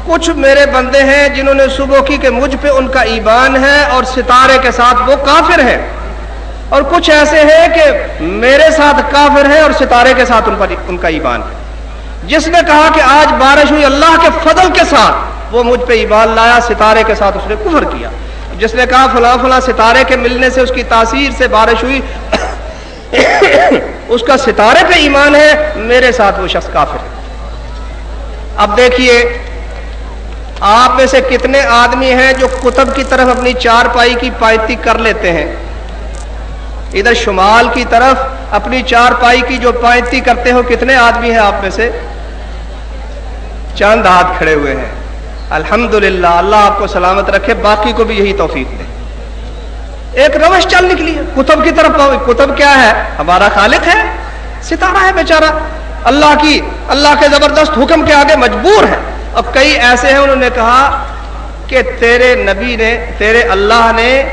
کچھ میرے بندے ہیں جنہوں نے صبح کی کہ مجھ پہ ان کا ایمان ہے اور ستارے کے ساتھ وہ کافر ہیں۔ اور کچھ ایسے ہیں کہ میرے ساتھ کافر ہیں اور ستارے کے ساتھ ان پر ان کا ایمان ہے۔ جس نے کہا کہ آج بارش ہوئی اللہ کے فضل کے ساتھ، وہ مجھ پہ ایمان لایا، ستارے کے ساتھ اس نے کفر کیا۔ جس نے کہا فلاں فلاں ستارے کے ملنے سے اس کی تاثیر سے بارش ہوئی، اس کا ستارے پہ ایمان ہے، میرے ساتھ وہ شخص کافر ہے۔ اب دیکھیے، آپ میں سے کتنے آدمی ہیں جو کتب کی طرف اپنی چار پائی کی پائتی کر لیتے ہیں۔ ادھر شمال کی طرف اپنی چار پائی کی جو پائتی کرتے ہو، کتنے آدمی ہیں آپ میں سے؟ چاند ہاتھ کھڑے ہوئے ہیں۔ الحمد اللہ آپ کو سلامت رکھے، باقی کو بھی یہی توفیق دے۔ ایک روش چل نکلی ہے۔ کتب کی طرف کتب کیا ہے؟ ہمارا خالق ہے۔ ستارہ ہے بیچارہ۔ اللہ کی، اللہ کے زبردست حکم کے آگے مجبور ہے۔ اب کئی ایسے ہیں، انہوں نے کہا کہ تیرے نبی نے، تیرے اللہ نے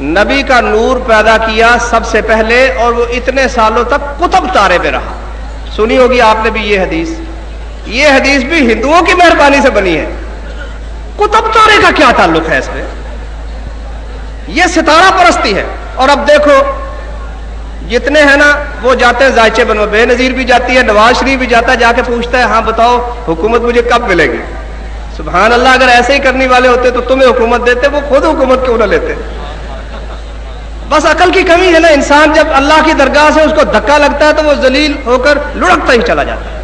نبی کا نور پیدا کیا سب سے پہلے اور وہ اتنے سالوں تک کتب تارے میں رہا۔ سنی ہوگی آپ نے بھی یہ حدیث۔ یہ حدیث بھی ہندوؤں کی مہربانی سے بنی ہے۔ کتب تارے کا کیا تعلق ہے اس میں یہ ستارہ پرستی ہے۔ اور اب دیکھو، جتنے ہیں نا، وہ جاتے ہیں زائچے بنو، بے نظیر بھی جاتی ہے، نواز شریف بھی جاتا ہے، جا کے پوچھتا ہے ہاں بتاؤ، حکومت مجھے کب ملے گی؟ سبحان اللہ، اگر ایسے ہی کرنے والے ہوتے تو تمہیں حکومت دیتے، وہ خود حکومت کیوں نہ لیتے؟ بس عقل کی کمی ہے نا، انسان جب اللہ کی درگاہ سے اس کو دھکا لگتا ہے تو وہ ذلیل ہو کر لڑکتا ہی چلا جاتا ہے۔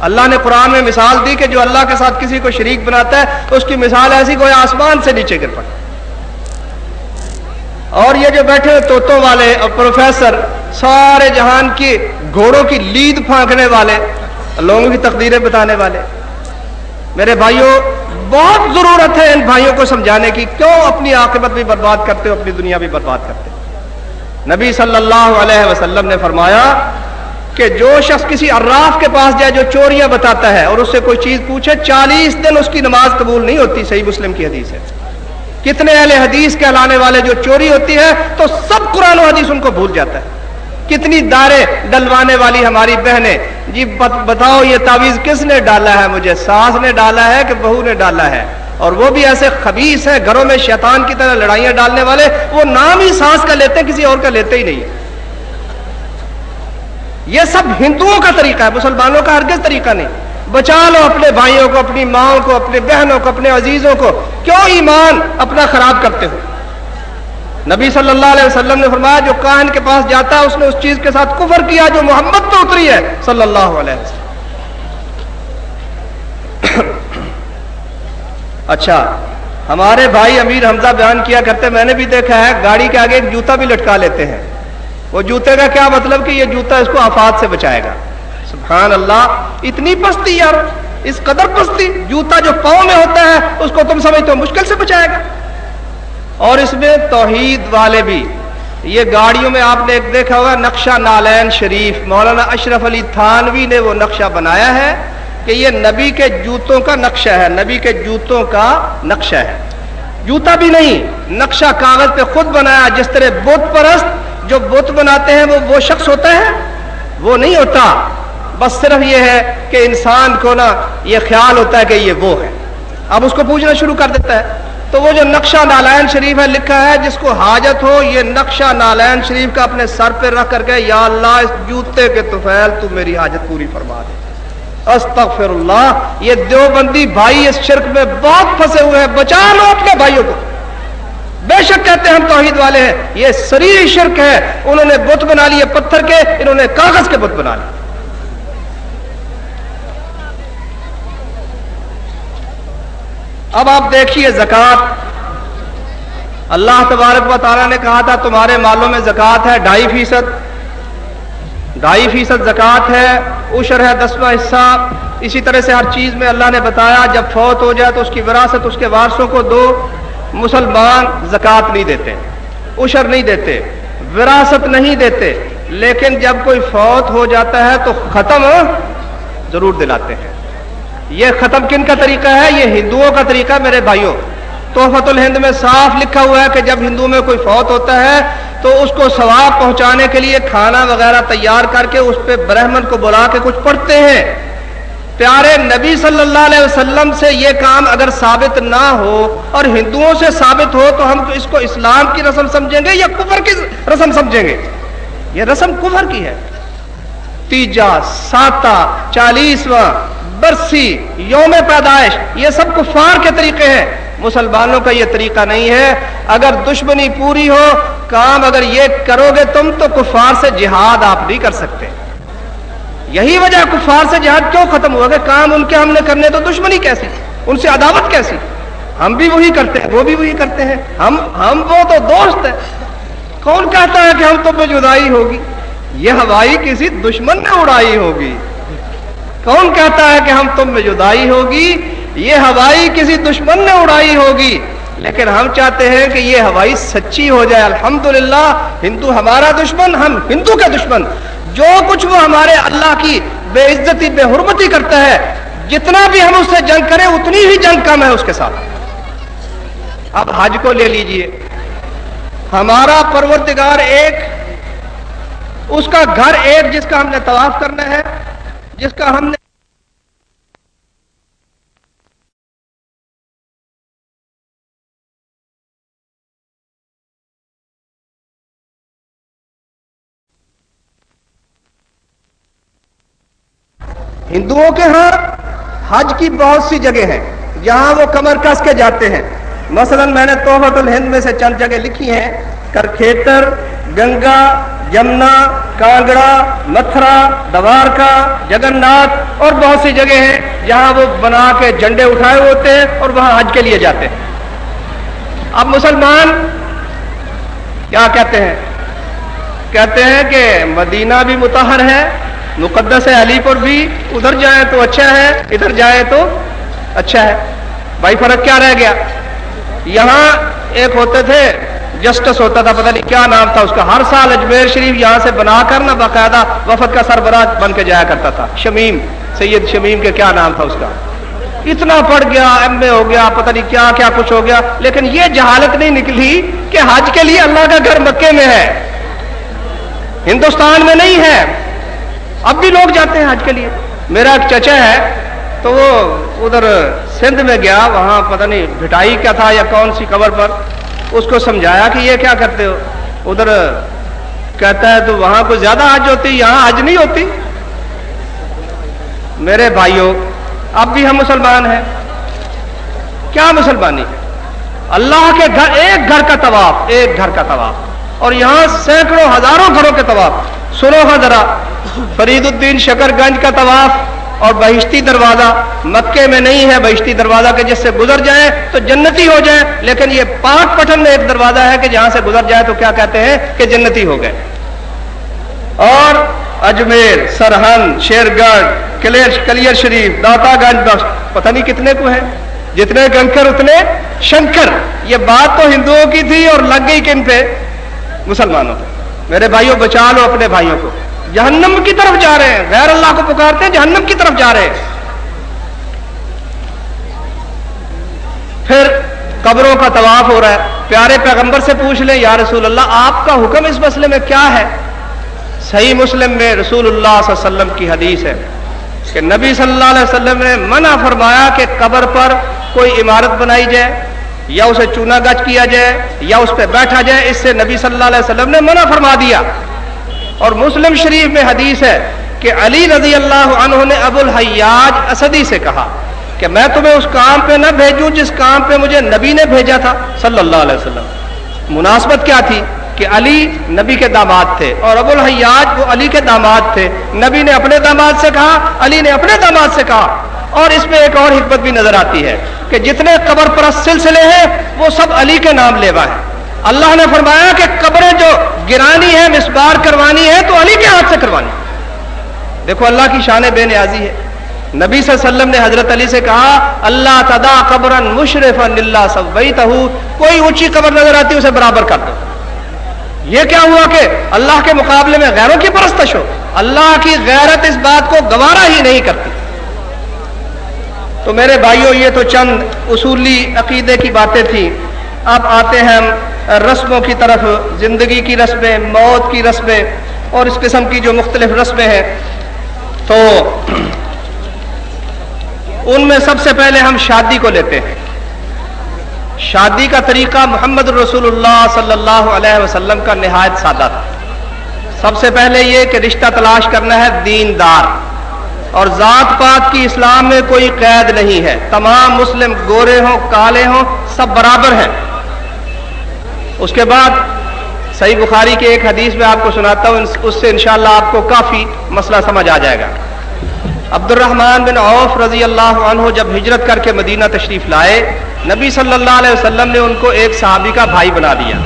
اللہ نے قرآن میں مثال دی کہ جو اللہ کے ساتھ کسی کو شریک بناتا ہے تو اس کی مثال ایسی کوئی آسمان سے نیچے گر پڑتا اور یہ جو بیٹھے توتوں والے اور پروفیسر، سارے جہان کی گھوڑوں کی لید پھانکنے والے، لوگوں کی تقدیریں بتانے والے۔ میرے بھائیوں، بہت ضرورت ہے ان بھائیوں کو سمجھانے کی، کیوں اپنی عاقبت بھی برباد کرتے ہو، اپنی دنیا بھی برباد کرتے نبی صلی اللہ علیہ وسلم نے فرمایا کہ جو شخص کسی عراف کے پاس جائے جو چوریاں بتاتا ہے اور اس سے کوئی چیز پوچھے، چالیس دن اس کی نماز قبول نہیں ہوتی، صحیح مسلم کی حدیث ہے۔ کتنے اہل حدیث کہلانے والے جو چوری ہوتی ہے تو سب قرآن و حدیث ان کو بھول جاتا ہے۔ کتنی دارے ڈلوانے والی ہماری بہنیں جی بتاؤ یہ تعویذ کس نے ڈالا ہے؟ مجھے ساس نے ڈالا ہے کہ بہو نے ڈالا ہے؟ اور وہ بھی ایسے خبیص ہیں، گھروں میں شیطان کی طرح لڑائیاں ڈالنے والے، وہ نام ہی سانس کا لیتے کسی اور کا لیتے ہی نہیں۔ یہ سب ہندوؤں کا طریقہ ہے، مسلمانوں کا ہرگز طریقہ نہیں۔ بچا لو اپنے بھائیوں کو، اپنی ماں کو، اپنے بہنوں کو، اپنے عزیزوں کو۔ کیوں ایمان اپنا خراب کرتے ہو؟ نبی صلی اللہ علیہ وسلم نے فرمایا، جو کاہن کے پاس جاتا ہے، اس نے اس چیز کے ساتھ کفر کیا جو محمد تو اتری ہے، صلی اللہ علیہ وسلم۔ اچھا ہمارے بھائی امیر حمزہ بیان کیا کرتے، میں نے بھی دیکھا ہے، گاڑی کے آگے ایک جوتا بھی لٹکا لیتے ہیں۔ وہ جوتے کا کیا مطلب کہ یہ جوتا اس کو آفات سے بچائے گا؟ سبحان اللہ، اتنی پستی یار، اس قدر پستی، جوتا جو پاؤں میں ہوتا ہے، اس کو تم سمجھتے ہو، مشکل سے بچائے گا۔ اور اس میں توحید والے بھی، یہ گاڑیوں میں آپ نے ایک دیکھا ہوگا، نقشہ نالین شریف، مولانا اشرف علی تھانوی نے وہ نقشہ بنایا ہے کہ یہ نبی کے جوتوں کا نقشہ ہے، نبی کے جوتوں کا نقشہ ہے۔ جوتا بھی نہیں، نقشہ کاغذ پہ خود بنایا، جس طرح بت پرست جو بت بناتے ہیں، وہ وہ شخص ہوتا ہے؟ وہ نہیں ہوتا۔ بس صرف یہ ہے کہ انسان کو نا یہ خیال ہوتا ہے کہ یہ وہ ہے۔ اب اس کو پوچھنا شروع کر دیتا ہے۔ تو وہ جو نقشہ نالائن شریف ہے، لکھا ہے، جس کو حاجت ہو، یہ نقشہ نالائن شریف کا اپنے سر پہ رکھ کر کے، یا اللہ، اس جوتے کے توفیل تو میری حاجت پوری فرما دے۔ استغفر اللہ، یہ دیوبندی بھائی اس شرک میں بہت پھنسے ہوئے ہیں۔ بچا لو اپنے بھائیوں کو۔ بے شک کہتے ہیں ہم توحید والے ہیں، یہ سری شرک ہے، انہوں نے بت بنا لیے پتھر کے، انہوں نے کاغذ کے بت بنا لیے اب آپ دیکھیے زکات اللہ تبارک و تعالیٰ نے کہا تھا، تمہارے مالوں میں زکات ہے ڈھائی فیصد۔ ڈھائی فیصد زکات ہے اشر ہے، دسواں حصہ۔ اسی طرح سے ہر چیز میں اللہ نے بتایا، جب فوت ہو جائے تو اس کی وراثت، اس کے وارثوں کو دو۔ مسلمان زکات نہیں دیتے اشر نہیں دیتے، وراثت نہیں دیتے، لیکن جب کوئی فوت ہو جاتا ہے تو ختم ضرور دلاتے ہیں۔ یہ ختم کن کا طریقہ ہے؟ یہ ہندوؤں کا طریقہ ہے میرے بھائیوں۔ توحفت الہند میں صاف لکھا ہوا ہے کہ جب ہندو میں کوئی فوت ہوتا ہے تو اس کو ثواب پہنچانے کے لیے کھانا وغیرہ تیار کر کے اس پہ برہمن کو بلا کے کچھ پڑھتے ہیں۔ پیارے نبی صلی اللہ علیہ وسلم سے یہ کام اگر ثابت نہ ہو اور ہندوؤں سے ثابت ہو تو ہم اس کو اسلام کی رسم سمجھیں گے یا کفر کی رسم سمجھیں گے؟ یہ رسم کفر کی ہے۔ تیجا، ساتا، چالیسواں، برسی، یوم پیدائش، یہ سب کفار کے طریقے ہیں۔ مسلمانوں کا یہ طریقہ نہیں ہے۔ اگر دشمنی پوری ہو، کام اگر یہ کرو گے تم تو کفار سے جہاد آپ نہیں کر سکتے۔ یہی وجہ کفار سے جہاد کیوں ختم ہوا کہ کام ان کے ہم نے کرنے تو دشمنی کیسی ان سے عداوت کیسی ہم بھی وہی کرتے ہیں، وہ بھی وہی کرتے ہیں۔ ہم ہم وہ تو دوست ہیں۔ کون کہتا ہے کہ ہم تو میں جدائی ہوگی؟ یہ ہوائی کسی دشمن نے اڑائی ہوگی۔ کون کہتا ہے کہ ہم تم میں جدائی ہوگی؟ یہ ہوائی کسی دشمن نے اڑائی ہوگی۔ لیکن ہم چاہتے ہیں کہ یہ ہوائی سچی ہو جائے۔ الحمدللہ، ہندو ہمارا دشمن، ہم ہندو کا دشمن۔ جو کچھ وہ ہمارے اللہ کی بے عزتی، بے حرمتی کرتا ہے، جتنا بھی ہم اس سے جنگ کریں، اتنی ہی جنگ کم ہے اس کے ساتھ۔ اب حج کو لے لیجیے۔ ہمارا پروردگار ایک، اس کا گھر ایک جس کا ہم نے طواف کرنا ہے، جس کا ہم نے ہندوؤں کے ہاں حج کی بہت سی جگہ ہیں جہاں وہ کمر کس کے جاتے ہیں؟ مثلا میں نے توحفت الہند میں سے چند جگہ لکھی ہیں، کرکھیتر، گنگا جمنا کانگڑا متھرا، دوارکا جگن ناتھ اور بہت سی جگہ ہیں جہاں وہ بنا کے جھنڈے اٹھائے ہوتے ہیں اور وہاں حج کے لیے جاتے ہیں۔ اب مسلمان کیا کہتے ہیں؟ کہتے ہیں کہ مدینہ بھی متحر ہے مقدس ہے علی پر بھی، ادھر جائیں تو اچھا ہے، ادھر جائیں تو اچھا ہے۔ بھائی، فرق کیا رہ گیا؟ یہاں ایک ہوتے تھے، جسٹس ہوتا تھا، پتہ نہیں کیا نام تھا اس کا۔ ہر سال اجمیر شریف یہاں سے بنا کر نا باقاعدہ وفد کا سربراہ بن کے جایا کرتا تھا۔ شمیم، سید شمیم کے کیا نام تھا اس کا؟ اتنا پڑ گیا، ایم اے ہو گیا، پتہ نہیں کیا کیا کچھ ہو گیا۔ لیکن یہ جہالت نہیں نکلی کہ حج کے لیے اللہ کا گھر مکے میں ہے۔ ہندوستان میں نہیں ہے۔ اب بھی لوگ جاتے ہیں حج کے لیے۔ میرا ایک چچا ہے، تو وہ ادھر سندھ میں گیا، وہاں پتہ نہیں بھٹائی کیا تھا یا کون سی قبر پر۔ اس کو سمجھایا کہ یہ کیا کرتے ہو؟ ادھر کہتا ہے، تو وہاں کوئی زیادہ حج ہوتی، یہاں حج نہیں ہوتی؟ میرے بھائیوں، اب بھی ہم مسلمان ہیں۔ کیا مسلمانی؟ اللہ کے گھر، ایک گھر کا طواف، ایک گھر کا طواف۔ اور یہاں سینکڑوں ہزاروں گھروں کے طواف۔ سنو ہاں ذرا، فرید الدین شکر گنج کا طواف اور بہشتی دروازہ مکے میں نہیں ہے، بہشتی دروازہ کے جس سے گزر جائیں تو جنتی ہو جائیں، لیکن یہ پاک پٹن میں ایک دروازہ ہے کہ جہاں سے گزر جائے تو کیا کہتے ہیں کہ جنتی ہو گئے۔ اور اجمیر، سرہن شیر گڑھ کلیر شریف، داتا گنج بخش پتہ نہیں کتنے کو ہیں، جتنے کنکر، اتنے شنکر۔ یہ بات تو ہندوؤں کی تھی اور لگ گئی کن پہ۔ مسلمانوں پہ میرے بھائیوں، بچا لو اپنے بھائیوں کو۔ جہنم کی طرف جا رہے ہیں۔ غیر اللہ کو پکارتے ہیں، جہنم کی طرف جا رہے ہیں۔ پھر قبروں کا طواف ہو رہا ہے۔ پیارے پیغمبر سے پوچھ لیں، یا رسول اللہ، آپ کا حکم اس مسئلے میں کیا ہے؟ صحیح مسلم میں رسول اللہ صلی اللہ علیہ وسلم کی حدیث ہے کہ نبی صلی اللہ علیہ وسلم نے منع فرمایا کہ قبر پر کوئی عمارت بنائی جائے۔ یا اسے چونا گچ کیا جائے، یا اس پہ بیٹھا جائے، اس سے نبی صلی اللہ علیہ وسلم نے منع فرما دیا۔ اور مسلم شریف میں حدیث ہے کہ علی رضی اللہ عنہ نے ابو الحیاج اسدی سے کہا کہ میں تمہیں اس کام پہ نہ بھیجوں جس کام پہ مجھے نبی نے بھیجا تھا صلی اللہ علیہ وسلم۔ مناسبت کیا تھی؟ کہ علی نبی کے داماد تھے اور ابو الحیاج وہ علی کے داماد تھے۔ نبی نے اپنے داماد سے کہا، علی نے اپنے داماد سے کہا۔ اور اس میں ایک اور حکمت بھی نظر آتی ہے کہ جتنے قبر پرست سلسلے ہیں، وہ سب علی کے نام لیوا ہے اللہ نے فرمایا کہ قبریں جو گرانی ہے مسبار کروانی ہے تو علی کے ہاتھ سے کروانی دیکھو، اللہ کی شان بے نیازی ہے۔ نبی صلی اللہ علیہ وسلم نے حضرت علی سے کہا، اللہ تدا قبر مشرف اللہ سب کوئی اونچی قبر نظر آتی اسے برابر کر دو۔ یہ کیا ہوا کہ اللہ کے مقابلے میں غیروں کی پرستش ہو؟ اللہ کی غیرت اس بات کو گوارا ہی نہیں کرتی۔ تو میرے بھائیوں یہ تو چند اصولی عقیدے کی باتیں تھیں۔ اب آتے ہیں ہم رسموں کی طرف، زندگی کی رسمیں، موت کی رسمیں اور اس قسم کی جو مختلف رسمیں ہیں۔ تو ان میں سب سے پہلے ہم شادی کو لیتے ہیں۔ شادی کا طریقہ محمد رسول اللہ صلی اللہ علیہ وسلم کا نہایت سادہ تھا۔ سب سے پہلے یہ کہ رشتہ تلاش کرنا ہے، دیندار۔ اور ذات پات کی اسلام میں کوئی قید نہیں ہے۔ تمام مسلم گورے ہوں، کالے ہوں، سب برابر ہیں۔ اس کے بعد صحیح بخاری کے ایک حدیث میں آپ کو سناتا ہوں۔ اس سے انشاءاللہ آپ کو کافی مسئلہ سمجھ آ جائے گا۔ عبد الرحمن بن عوف رضی اللہ عنہ جب ہجرت کر کے مدینہ تشریف لائے، نبی صلی اللہ علیہ وسلم نے ان کو ایک صحابی کا بھائی بنا دیا۔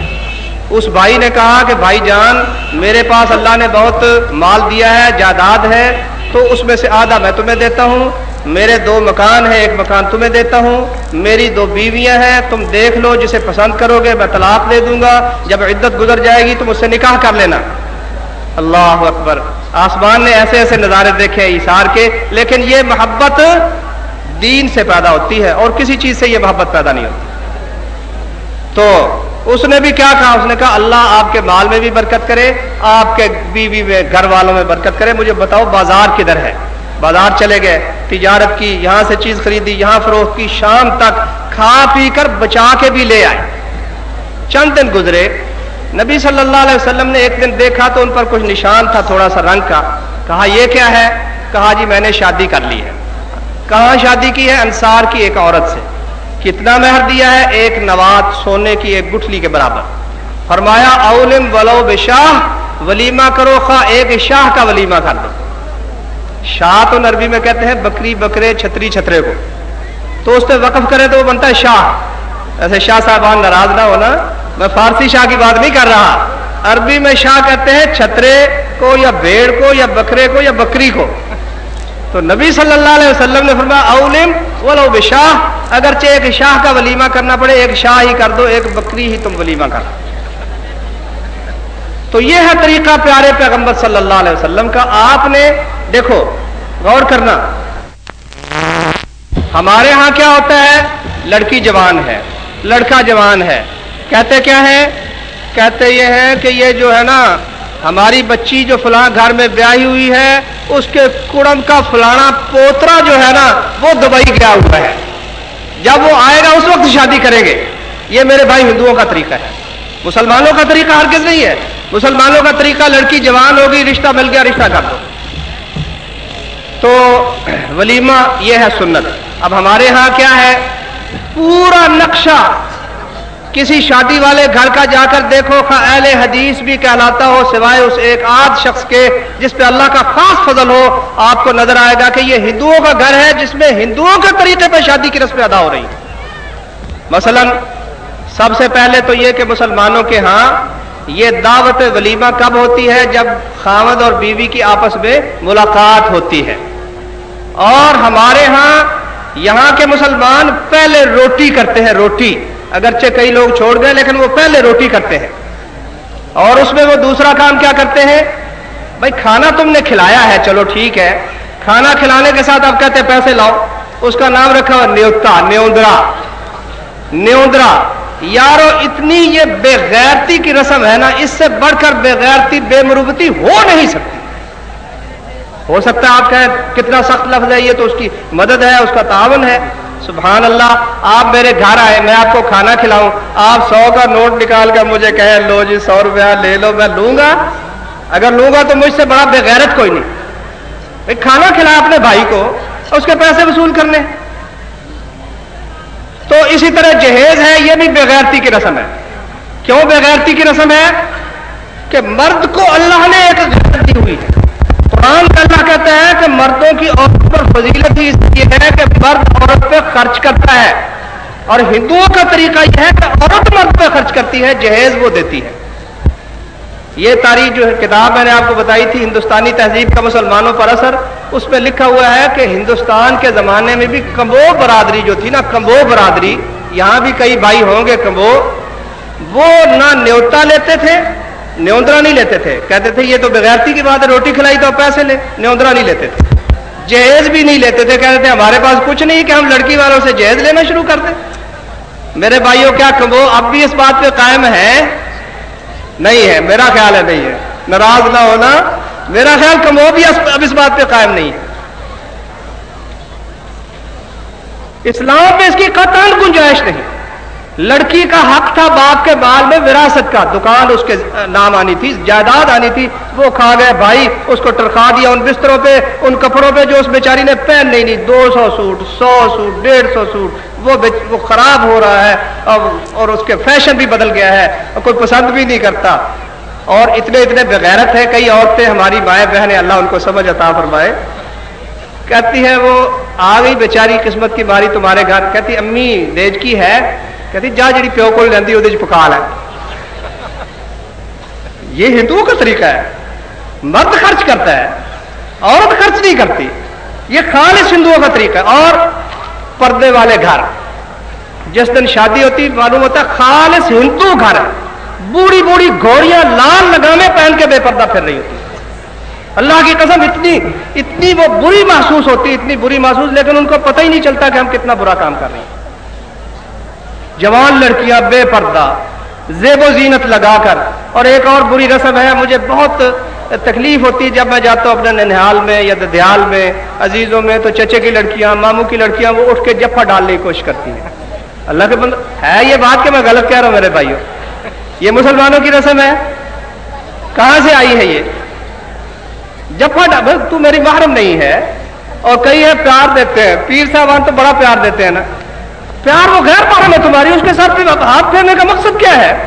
اس بھائی نے کہا کہ، بھائی جان، میرے پاس اللہ نے بہت مال دیا ہے، جائیداد ہے تو اس میں سے آدھا میں تمہیں دیتا ہوں۔ میرے دو مکان ہیں، ایک مکان تمہیں دیتا ہوں۔ میری دو بیویاں ہیں، تم دیکھ لو جسے پسند کرو گے، میں طلاق دے دوں گا۔ جب عدت گزر جائے گی، تم اس سے نکاح کر لینا۔ اللہ اکبر۔ آسمان نے ایسے ایسے نظارے دیکھے ایسار کے، لیکن یہ محبت دین سے پیدا ہوتی ہے اور کسی چیز سے یہ محبت پیدا نہیں ہوتی۔ تو اس نے بھی کیا کہا؟ اس نے کہا، اللہ آپ کے مال میں بھی برکت کرے، آپ کے بیوی میں، گھر والوں میں برکت کرے۔ مجھے بتاؤ، بازار کدھر ہے؟ بازار چلے گئے، تجارت کی، یہاں سے چیز خریدی، یہاں فروخت کی، شام تک کھا پی کر بچا کے بھی لے آئے۔ چند دن گزرے، نبی صلی اللہ علیہ وسلم نے ایک دن دیکھا تو ان پر کچھ نشان تھا، تھوڑا سا رنگ کا۔ کہا، یہ کیا ہے؟ کہا جی میں نے شادی کر لی ہے۔ کہاں شادی کی ہے انصار کی ایک عورت سے۔ کتنا مہر دیا ہے؟ ایک نوات سونے کی ایک گٹھلی کے برابر۔ فرمایا، اولم ولو بشاہ، ولیمہ کرو خواہ ایک شاہ کا ولیمہ کر دو۔ شاہ تو نربی میں کہتے ہیں، بکری، بکرے، چھتری، چھترے کو۔ تو اس پہ وقف کرے تو وہ بنتا ہے شاہ۔ ایسے شاہ صاحبان ناراض نہ ہونا، میں فارسی شاہ کی بات نہیں کر رہا۔ عربی میں شاہ کہتے ہیں، چھترے کو یا بھیڑ کو یا بکرے کو یا بکری کو۔ تو نبی صلی اللہ علیہ وسلم نے فرمایا، اولم ولو بشاہ، اگرچہ ایک شاہ کا ولیمہ کرنا پڑے، ایک شاہ ہی کر دو، ایک بکری ہی تم ولیمہ کر۔ تو یہ ہے طریقہ پیارے پیغمبر صلی اللہ علیہ وسلم کا۔ آپ نے دیکھو، غور کرنا۔ ہمارے ہاں کیا ہوتا ہے؟ لڑکی جوان ہے، لڑکا جوان ہے۔ کہتے کیا ہے کہتے یہ ہے کہ یہ جو ہے نا ہماری بچی جو فلاں گھر میں بیاہی ہوئی ہے، اس کے کڑم کا فلانا پوترا جو ہے نا، وہ دبئی گیا ہوا ہے۔ جب وہ آئے گا، اس وقت شادی کریں گے۔ یہ میرے بھائی ہندوؤں کا طریقہ ہے۔ مسلمانوں کا طریقہ ہر کس نہیں ہے۔ مسلمانوں کا طریقہ، لڑکی جوان ہوگی، رشتہ مل گیا، رشتہ کر دو۔ تو ولیمہ، یہ ہے سنت۔ اب ہمارے ہاں کیا ہے؟ پورا نقشہ کسی شادی والے گھر کا جا کر دیکھو اہل حدیث بھی کہلاتا ہو، سوائے اس ایک آدھ شخص کے، جس پہ اللہ کا خاص فضل ہو، آپ کو نظر آئے گا کہ یہ ہندوؤں کا گھر ہے، جس میں ہندوؤں کے طریقے پہ شادی کی رسمیں ادا ہو رہی مثلا، سب سے پہلے تو یہ کہ مسلمانوں کے ہاں یہ دعوت ولیمہ کب ہوتی ہے؟ جب خامد اور بیوی کی آپس میں ملاقات ہوتی ہے۔ اور ہمارے ہاں یہاں کے مسلمان پہلے روٹی کرتے ہیں، روٹی۔ اگرچہ کئی لوگ چھوڑ گئے لیکن وہ پہلے روٹی کرتے ہیں۔ اور اس میں وہ دوسرا کام کیا کرتے ہیں؟ بھائی کھانا تم نے کھلایا ہے، چلو ٹھیک ہے۔ کھانا کھلانے کے ساتھ آپ کہتے ہیں پیسے لاؤ، اس کا نام رکھا ہوا نیوتا، نیوندرا۔ نیوندرا، یارو، اتنی یہ بے غیرتی کی رسم ہے نا، اس سے بڑھ کر بے غیرتی بے مروبتی ہو نہیں سکتی۔ ہو سکتا ہے آپ کہیں کتنا سخت لفظ ہے، یہ تو اس کی مدد ہے، اس کا تعاون ہے۔ سبحان اللہ، آپ میرے گھر آئے، میں آپ کو کھانا کھلاؤں۔ آپ سو کا نوٹ نکال کر مجھے کہیں لو جی سو روپیہ لے لو، میں لوں گا۔ اگر لوں گا تو مجھ سے بڑا بے غیرت کوئی نہیں۔ کھانا کھلا اپنے بھائی کو، اس کے پیسے وصول کرنے۔ تو اسی طرح جہیز ہے، یہ بھی بغیرتی کی رسم ہے۔ کیوں بغیرتی کی رسم ہے؟ کہ مرد کو اللہ نے ایک غیرت دی ہوئی ہے۔ قرآن کا اللہ کہتا ہے کہ مردوں کی عورت پر فضیلت ہی اس لیے ہے کہ مرد عورت پہ خرچ کرتا ہے۔ اور ہندوؤں کا طریقہ یہ ہے کہ عورت مرد پہ خرچ کرتی ہے، جہیز وہ دیتی ہے۔ یہ تاریخ جو کتاب میں نے آپ کو بتائی تھی، ہندوستانی تہذیب کا مسلمانوں پر اثر، اس میں لکھا ہوا ہے کہ ہندوستان کے زمانے میں بھی کمبو برادری جو تھی نا، کمبو برادری، یہاں بھی کئی بھائی ہوں گے کمبو، وہ نہ نیوتا لیتے تھے نیوندرا نہیں لیتے تھے۔ کہتے تھے، یہ تو بغیرتی کی بات ہے، روٹی کھلائی تو پیسے لے نیوندرا نہیں لیتے تھے۔ جہیز بھی نہیں لیتے تھے۔ کہتے تھے، ہمارے پاس کچھ نہیں کہ ہم لڑکی والوں سے جہیز لینا شروع کر دیں۔ میرے بھائیوں، کیا کمبو اب بھی اس بات پہ قائم ہے؟ نہیں ہے۔ میرا خیال ہے، نہیں ہے۔ ناراض نہ ہونا۔ میرا خیال کم وہ بھی اب اس بات پہ قائم نہیں ہے۔ اسلام میں اس کی قطع گنجائش نہیں۔ لڑکی کا حق تھا، باپ کے بال میں وراثت کا۔ دکان اس کے نام آنی تھی، جائیداد آنی تھی، وہ کھا گئے بھائی، اس کو ٹرکا دیا ان بستروں پہ، ان کپڑوں پہ جو اس بیچاری نے پہن نہیں نہیں، دو سو سوٹ سو سوٹ، ڈیڑھ سو سوٹ، وہ وہ خراب ہو رہا ہے، اور اس کے فیشن بھی بدل گیا ہے، اور کوئی پسند بھی نہیں کرتا۔ اور اتنے اتنے بغیرت ہے کئی عورتیں ہماری مائیں بہنیں، اللہ ان کو سمجھ عطا فرمائے۔ کہتی ہے وہ، آ گئی بیچاری قسمت کی باری تمہارے گھر۔ کہتی امی دیج کی ہے کہتی، جا جی پیو کو لینی وہ پکا لے. یہ ہندوؤں کا طریقہ ہے۔ مرد خرچ کرتا ہے، عورت خرچ نہیں کرتی۔ یہ خالص ہندوؤں کا طریقہ ہے۔ اور پردے والے گھر۔ جس دن شادی ہوتی، معلوم ہوتا ہے خالص ہندو گھر بوڑھی بوڑھی گھوڑیاں لال لگامے پہن کے بے پردہ پھر رہی ہوتی۔ اللہ کی قسم، اتنی اتنی وہ بری محسوس ہوتی، اتنی بری محسوس، لیکن ان کو پتہ ہی نہیں چلتا کہ ہم کتنا برا کام کر رہے ہیں۔ جوان لڑکیاں بے پردہ، زیب و زینت لگا کر۔ اور ایک اور بری رسم ہے، مجھے بہت تکلیف ہوتی ہے جب میں جاتا ہوں اپنے ننہال میں یا ددیال میں، عزیزوں میں، تو چچے کی لڑکیاں، ماموں کی لڑکیاں، وہ اٹھ کے جفا ڈالنے کی کوشش کرتی ہیں۔ اللہ کے بند، ہے یہ بات کہ میں غلط کہہ رہا ہوں میرے بھائیوں؟ یہ مسلمانوں کی رسم ہے؟ کہاں سے آئی ہے یہ؟ جفا تو میری محرم نہیں ہے۔ اور کئی ہے پیار دیتے ہیں۔ پیر صاحب تو بڑا پیار دیتے ہیں نا۔ پیار وہ غیر محرم ہے تمہاری، اس کے ساتھ ہاتھ پھیرنے کا مقصد کیا ہے؟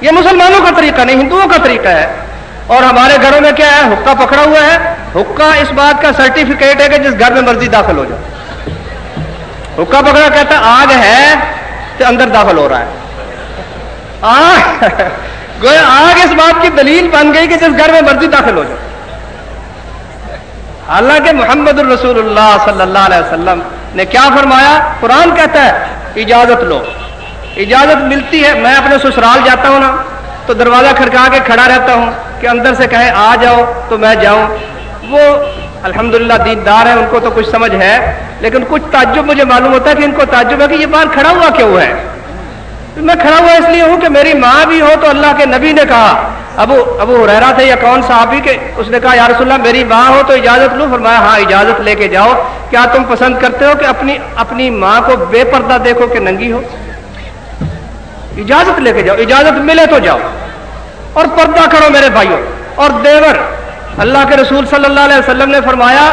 یہ مسلمانوں کا طریقہ نہیں، ہندوؤں کا طریقہ ہے۔ اور ہمارے گھروں میں کیا ہے؟ حکا پکڑا ہوا ہے۔ حکا اس بات کا سرٹیفکیٹ ہے کہ جس گھر میں مرضی داخل ہو جائے حکا پکڑا کہتا ہے، آگ ہے تو اندر داخل ہو رہا ہے۔ آگ آگ اس بات کی دلیل بن گئی کہ جس گھر میں مرضی داخل ہو جائے حالانکہ محمد الرسول اللہ صلی اللہ علیہ وسلم نے کیا فرمایا؟ قرآن کہتا ہے، اجازت لو۔ اجازت ملتی ہے، میں اپنے سسرال جاتا ہوں نا، تو دروازہ کھڑکا کے کھڑا رہتا ہوں کہ اندر سے کہیں آ جاؤ تو میں جاؤں۔ وہ الحمدللہ دیندار ہے ان کو تو کچھ سمجھ ہے، لیکن کچھ تعجب مجھے معلوم ہوتا ہے کہ ان کو تعجب ہے کہ یہ باہر کھڑا ہوا کیوں ہے۔ میں کھڑا ہوا اس لیے ہوں کہ میری ماں بھی ہو تو اللہ کے نبی نے کہا۔ ابو ابو رہا تھا یا کون صحابی کہ اس نے کہا، یا رسول اللہ، میری ماں ہو تو اجازت لوں فرمایا ہاں اجازت لے کے جاؤ۔ کیا تم پسند کرتے ہو کہ اپنی اپنی ماں کو بے پردہ دیکھو کہ ننگی ہو؟ اجازت لے کے جاؤ۔ اجازت ملے تو جاؤ۔ اور پردہ کرو میرے بھائیوں۔ اور دیور، اللہ کے رسول صلی اللہ علیہ وسلم نے فرمایا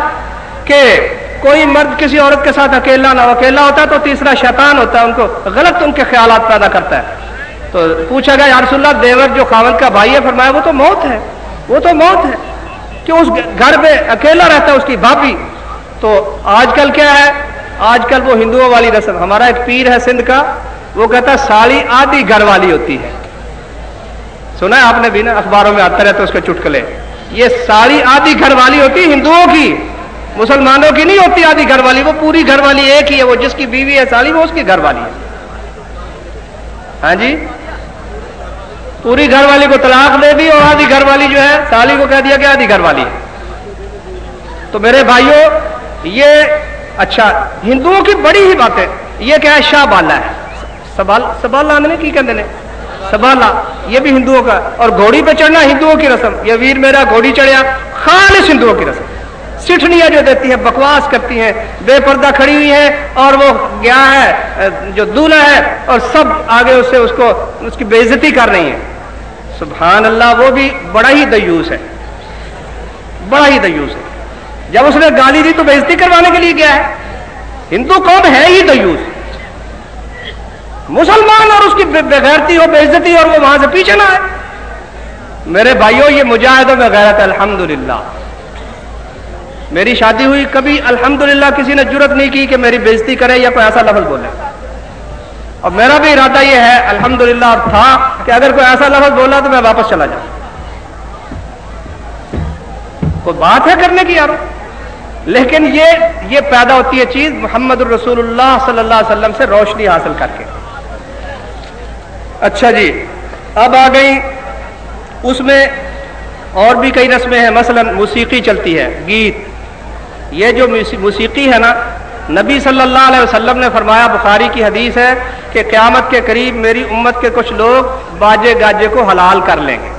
کہ کوئی مرد کسی عورت کے ساتھ اکیلا نہ اکیلا ہوتا ہے تو تیسرا شیطان ہوتا ہے، ان کو غلط ان کے خیالات پیدا کرتا ہے۔ تو پوچھا گیا، یا رسول اللہ، دیور جو خاون کا بھائی ہے، فرمایا وہ تو موت ہے، وہ تو موت ہے۔ کہ اس گھر میں اکیلا رہتا ہے، اس کی بھابھی۔ تو آج کل کیا ہے؟ آج کل وہ ہندوؤں والی رسم، ہمارا ایک پیر ہے سندھ کا، وہ کہتا ہے، ساڑی آدھی گھر والی ہوتی ہے۔ سنا ہے آپ نے بھی نا، اخباروں میں آتا رہتا اس کے چٹکلے۔ یہ ساری آدھی گھر والی ہوتی ہندوؤں کی۔ مسلمانوں کی نہیں ہوتی آدھی گھر والی وہ پوری گھر والی ایک ہی ہے، وہ جس کی بیوی ہے سالی، وہ اس کی گھر والی ہے۔ ہاں جی؟ پوری گھر والی کو طلاق دے دی اور آدھی گھر والی جو ہے سالی کو کہہ دیا کہ آدھی گھر والی ہے۔ تو میرے بھائیوں، یہ اچھا ہندوؤں کی بڑی ہی بات ہے یہ کیا ہے؟ شاہ بالا ہے۔ سبال سبال آنے کی کہتے ہیں سبالا یہ بھی ہندوؤں کا۔ اور گھوڑی پہ چڑھنا ہندوؤں کی رسم۔ یہ ویر میرا گھوڑی چڑھیا، خالص ہندوؤں کی رسم۔ سٹھنیاں جو دیتی ہیں، بکواس کرتی ہیں، بے پردہ کھڑی ہوئی ہیں اور وہ گیا ہے، جو دولہا ہے اور سب آگے اس سے اس کو، اس کی بے عزتی کر رہی ہیں۔ سبحان اللہ، وہ بھی بڑا ہی دیوس ہے۔ بڑا ہی دیوس ہے۔ جب اس نے گالی دی تو بےزتی کروانے کے لیے گیا ہے۔ ہندو قوم ہے ہی دیوس۔ مسلمان اور اس کی بغیرتی ہو بے عزتی اور وہ وہاں سے پیچھے نہ آئے۔ میرے بھائیوں یہ مجاہدوں میں غیرت الحمد میری شادی ہوئی، کبھی الحمدللہ کسی نے جرت نہیں کی کہ میری بےزتی کرے یا کوئی ایسا لفظ بولے۔ اور میرا بھی ارادہ یہ ہے، الحمدللہ تھا کہ اگر کوئی ایسا لفظ بولا تو میں واپس چلا جاؤں۔ کوئی بات ہے کرنے کی یار لیکن یہ یہ پیدا ہوتی ہے چیز محمد الرسول اللہ صلی اللہ علیہ وسلم سے روشنی حاصل کر کے۔ اچھا جی اب آ گئی اس میں اور بھی کئی رسمیں ہیں، مثلا موسیقی چلتی ہے، گیت۔ یہ جو موسیقی ہے نا، نبی صلی اللہ علیہ وسلم نے فرمایا، بخاری کی حدیث ہے کہ قیامت کے قریب میری امت کے کچھ لوگ باجے گاجے کو حلال کر لیں گے۔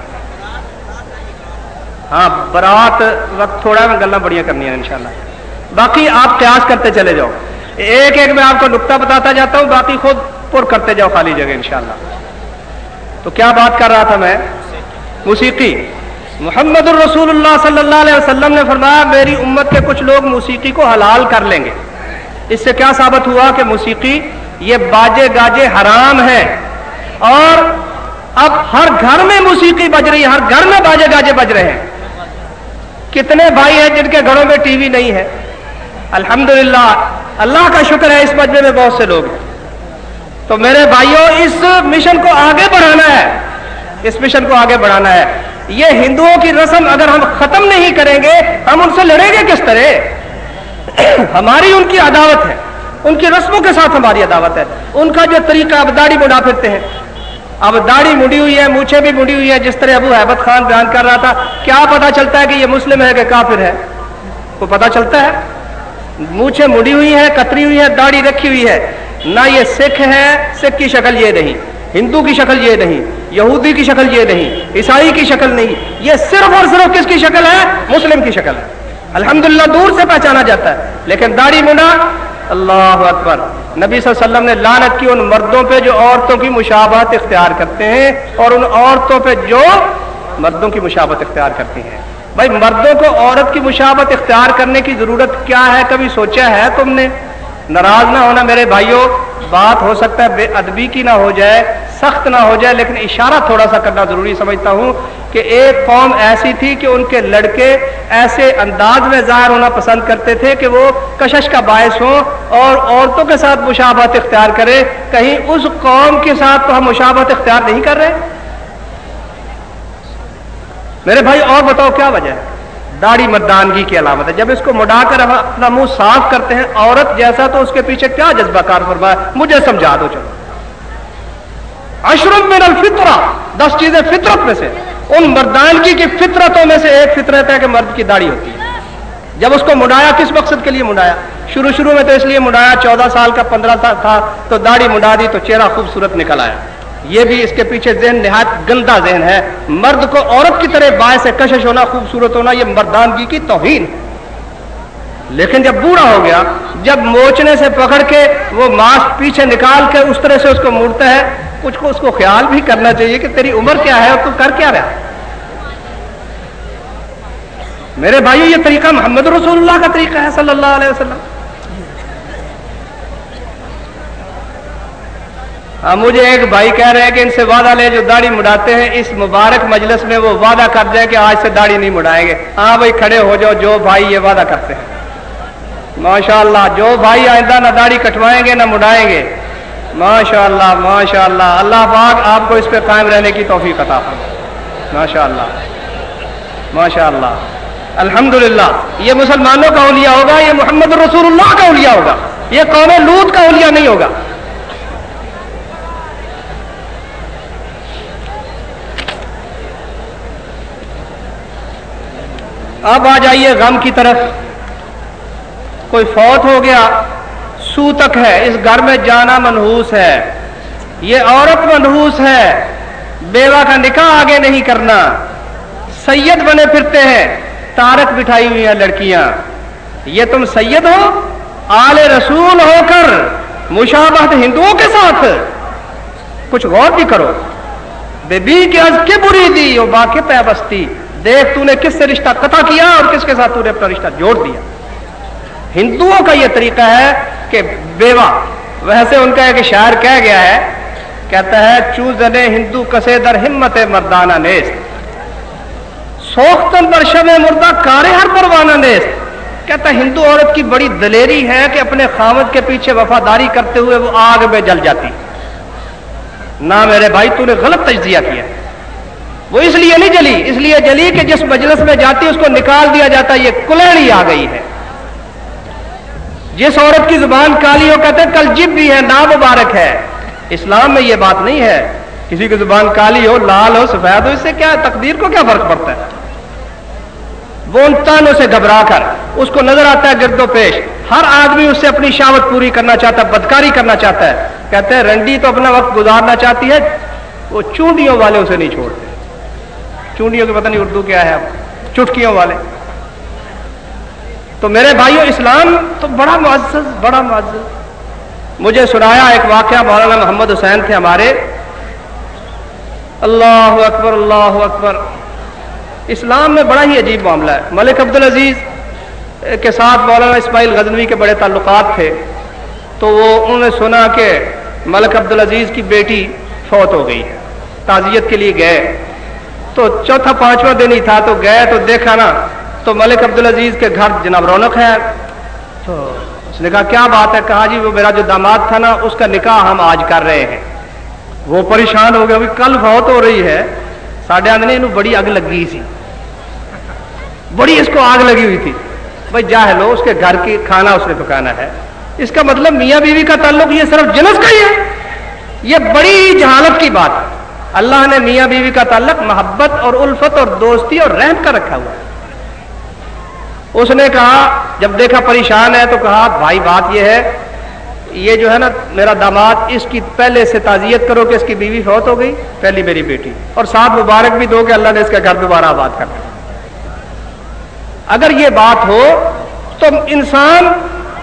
ہاں برات وقت تھوڑا میں گلا بڑیاں کرنی ہے انشاءاللہ۔ باقی آپ قیاس کرتے چلے جاؤ۔ ایک ایک میں آپ کو نقطہ بتاتا جاتا ہوں، باقی خود پر کرتے جاؤ خالی جگہ انشاءاللہ۔ تو کیا بات کر رہا تھا میں؟ موسیقی۔ محمد الرسول اللہ صلی اللہ علیہ وسلم نے فرمایا، میری امت کے کچھ لوگ موسیقی کو حلال کر لیں گے۔ اس سے کیا ثابت ہوا کہ موسیقی یہ باجے گاجے حرام ہے؟ اور اب ہر گھر میں موسیقی بج رہی ہے، ہر گھر میں باجے گاجے بج رہے ہیں۔ کتنے بھائی ہیں جن کے گھروں میں ٹی وی نہیں ہے؟ الحمدللہ، اللہ کا شکر ہے اس مجمے میں بہت سے لوگ ہیں۔ تو میرے بھائیوں، اس مشن کو آگے بڑھانا ہے۔ اس مشن کو آگے بڑھانا ہے۔ یہ ہندوؤں کی رسم اگر ہم ختم نہیں کریں گے، ہم ان سے لڑیں گے کس طرح؟ ہماری ان کی عداوت ہے۔ ان کی رسموں کے ساتھ ہماری عداوت ہے۔ ان کا جو طریقہ اب داڑھی مڈا پھرتے ہیں۔ اب داڑھی مڑی ہوئی ہے مونچھے بھی مڑی ہوئی ہے جس طرح ابو حیبت خان بیان کر رہا تھا، کیا پتا چلتا ہے کہ یہ مسلم ہے کہ کافر ہے؟ وہ پتا چلتا ہے۔ مونچھے مڑی ہوئی ہے کتری ہوئی ہے داڑھی رکھی ہوئی ہے۔ نہ یہ سکھ ہے، سکھ کی شکل یہ نہیں۔ ہندو کی شکل یہ نہیں، یہودی کی شکل یہ نہیں، عیسائی کی شکل نہیں، یہ صرف اور صرف کس کی شکل ہے؟ مسلم کی شکل ہے۔ الحمدللہ دور سے پہچانا جاتا ہے، لیکن داڑھی منڈا، اللہ اکبر۔ نبی صلی اللہ علیہ وسلم نے لانت کی ان مردوں پہ جو عورتوں کی مشابہت اختیار کرتے ہیں اور ان عورتوں پہ جو مردوں کی مشابت اختیار کرتی ہیں بھائی، مردوں کو عورت کی مشابت اختیار کرنے کی ضرورت کیا ہے؟ کبھی سوچا ہے تم نے؟ ناراض نہ ہونا میرے بھائیوں بات ہو سکتا ہے بے ادبی کی نہ ہو جائے، سخت نہ ہو جائے، لیکن اشارہ تھوڑا سا کرنا ضروری سمجھتا ہوں کہ ایک قوم ایسی تھی کہ ان کے لڑکے ایسے انداز میں ظاہر ہونا پسند کرتے تھے کہ وہ کشش کا باعث ہوں اور عورتوں کے ساتھ مشابہت اختیار کرے۔ کہیں اس قوم کے ساتھ تو ہم مشابہت اختیار نہیں کر رہے؟ میرے بھائی، اور بتاؤ کیا وجہ ہے؟ داڑھی مردانگی کی علامت ہے۔ جب اس کو مڈا کر اپنا منہ صاف کرتے ہیں، عورت جیسا تو اس کے پیچھے کیا جذبہ کار فرمایا؟ مجھے سمجھا دو چلو۔ اشرم من الفطرہ، دس چیزیں فطرت میں سے۔ ان مردانگی کی فطرتوں میں سے ایک فطرت ہے کہ مرد کی داڑھی ہوتی ہے۔ جب اس کو مڈایا، کس مقصد کے لیے مڈایا؟ شروع شروع میں تو اس لیے مڈایا، چودہ سال کا، پندرہ سال تھا، تو داڑھی مڈا دی تو چہرہ خوبصورت نکل آیا۔ یہ بھی اس کے پیچھے ذہن نہایت گندا ذہن ہے۔ مرد کو عورت کی طرح باعث کشش ہونا، خوبصورت ہونا، یہ مردانگی کی توہین۔ لیکن جب بوڑھا ہو گیا، جب موچنے سے پکڑ کے وہ ماسک پیچھے نکال کے اس طرح سے اس کو موڑتا ہے، کچھ کو اس کو خیال بھی کرنا چاہیے کہ تیری عمر کیا ہے اور تو کر کیا رہا میرے بھائیو، یہ طریقہ محمد رسول اللہ کا طریقہ ہے صلی اللہ علیہ وسلم۔ مجھے ایک بھائی کہہ رہے ہیں کہ ان سے وعدہ لے، جو داڑھی مڑاتے ہیں، اس مبارک مجلس میں وہ وعدہ کر جائے کہ آج سے داڑھی نہیں مڑائیں گے۔ ہاں بھائی، کھڑے ہو جاؤ، جو بھائی یہ وعدہ کرتے ہیں۔ ماشاء اللہ جو بھائی آئندہ نہ داڑھی کٹوائیں گے، نہ مڑائیں گے۔ ماشاء اللہ ماشاء اللہ اللہ پاک آپ کو اس پہ قائم رہنے کی توفیق عطا فرمائے۔ ماشاء اللہ ماشاء اللہ الحمدللہ۔ یہ مسلمانوں کا اولیاء ہوگا، یہ محمد رسول اللہ کا اولیاء ہوگا۔ یہ قوم لوت کا اولیاء نہیں ہوگا۔ اب آ جائیے غم کی طرف۔ کوئی فوت ہو گیا سوتک ہے، اس گھر میں جانا منحوس ہے۔ یہ عورت منحوس ہے، بیوہ کا نکاح آگے نہیں کرنا۔ سید بنے پھرتے ہیں، تارک بٹھائی ہوئی ہیں لڑکیاں۔ یہ تم سید ہو، آل رسول ہو کر مشابہت ہندوؤں کے ساتھ۔ کچھ غور بھی کرو۔ بے بی کے از کے بری دی، وہ باقی پیبستی دیکھ تو نے کس سے رشتہ قطع کیا اور کس کے ساتھ تو نے اپنا رشتہ جوڑ دیا؟ ہندوؤں کا یہ طریقہ ہے کہ بیوہ، ویسے ان کا ایک شاعر کہہ گیا ہے، کہتا ہے، چوزن ہندو کسے در ہمت مردانہ نیست۔ سوختن پر شب مردہ کارے ہر پروانہ نیست۔ کہتا ہے، ہندو عورت کی بڑی دلیری ہے کہ اپنے خامد کے پیچھے وفاداری کرتے ہوئے وہ آگ میں جل جاتی۔ نہ میرے بھائی، تو نے غلط تجزیہ کیا۔ وہ اس لیے نہیں جلی، اس لیے جلی کہ جس مجلس میں جاتی اس کو نکال دیا جاتا، یہ کلیڑی آ گئی ہے۔ جس عورت کی زبان کالی ہو، کہتے ہیں کل جب بھی ہے نام مبارک ہے۔ اسلام میں یہ بات نہیں ہے۔ کسی کی زبان کالی ہو، لال ہو، سفید ہو، اس سے کیا، تقدیر کو کیا فرق پڑتا ہے؟ وہ ان تانوں سے گھبرا کر، اس کو نظر آتا ہے گرد و پیش۔ ہر آدمی اس سے اپنی شاوت پوری کرنا چاہتا ہے، بدکاری کرنا چاہتا ہے۔ کہتے ہیں رنڈی تو اپنا وقت گزارنا چاہتی ہے، وہ چونڈیوں والے اسے نہیں چھوڑتے۔ چونڈیوں کے پتہ نہیں اردو کیا ہے چٹکیوں والے۔ تو میرے بھائیوں اسلام تو بڑا معزز بڑا معزز۔ مجھے سنایا ایک واقعہ، مولانا محمد حسین تھے ہمارے۔ اللہ اکبر اللہ اکبر۔ اسلام میں بڑا ہی عجیب معاملہ ہے۔ ملک عبد العزیز کے ساتھ مولانا اسماعیل غزنوی کے بڑے تعلقات تھے۔ تو وہ، انہوں نے سنا کہ ملک عبد العزیز کی بیٹی فوت ہو گئی ہے، تعزیت کے لیے گئے۔ تو چوتھا پانچواں دن ہی تھا، تو گئے تو دیکھا نا، تو ملک عبد العزیز کے گھر جناب رونق ہے۔ تو اس نے کہا، کیا بات ہے؟ کہا جی وہ میرا جو داماد تھا نا، اس کا نکاح ہم آج کر رہے ہیں۔ وہ پریشان ہو گیا کل فوت ہو رہی ہے۔ ساڈے آدھے انہوں بڑی اگ لگی سی۔ بڑی اس کو آگ لگی ہوئی تھی۔ بھائی جاہل ہو اس کے گھر کی کھانا اس نے پکانا ہے۔ اس کا مطلب میاں بیوی کا تعلق یہ صرف جنس کا ہی ہے۔ یہ بڑی جہالت کی بات ہے۔ اللہ نے میاں بیوی کا تعلق محبت اور الفت اور دوستی اور رحم کا رکھا ہوا ہے۔ اس نے کہا، جب دیکھا پریشان ہے تو کہا، بھائی بات یہ ہے، یہ جو ہے نا میرا داماد، اس کی پہلے سے تعزیت کرو کہ اس کی بیوی فوت ہو گئی، پہلی میری بیٹی۔ اور ساتھ مبارک بھی دو کہ اللہ نے اس کا گھر دوبارہ آباد کر دیا۔ اگر یہ بات ہو تو انسان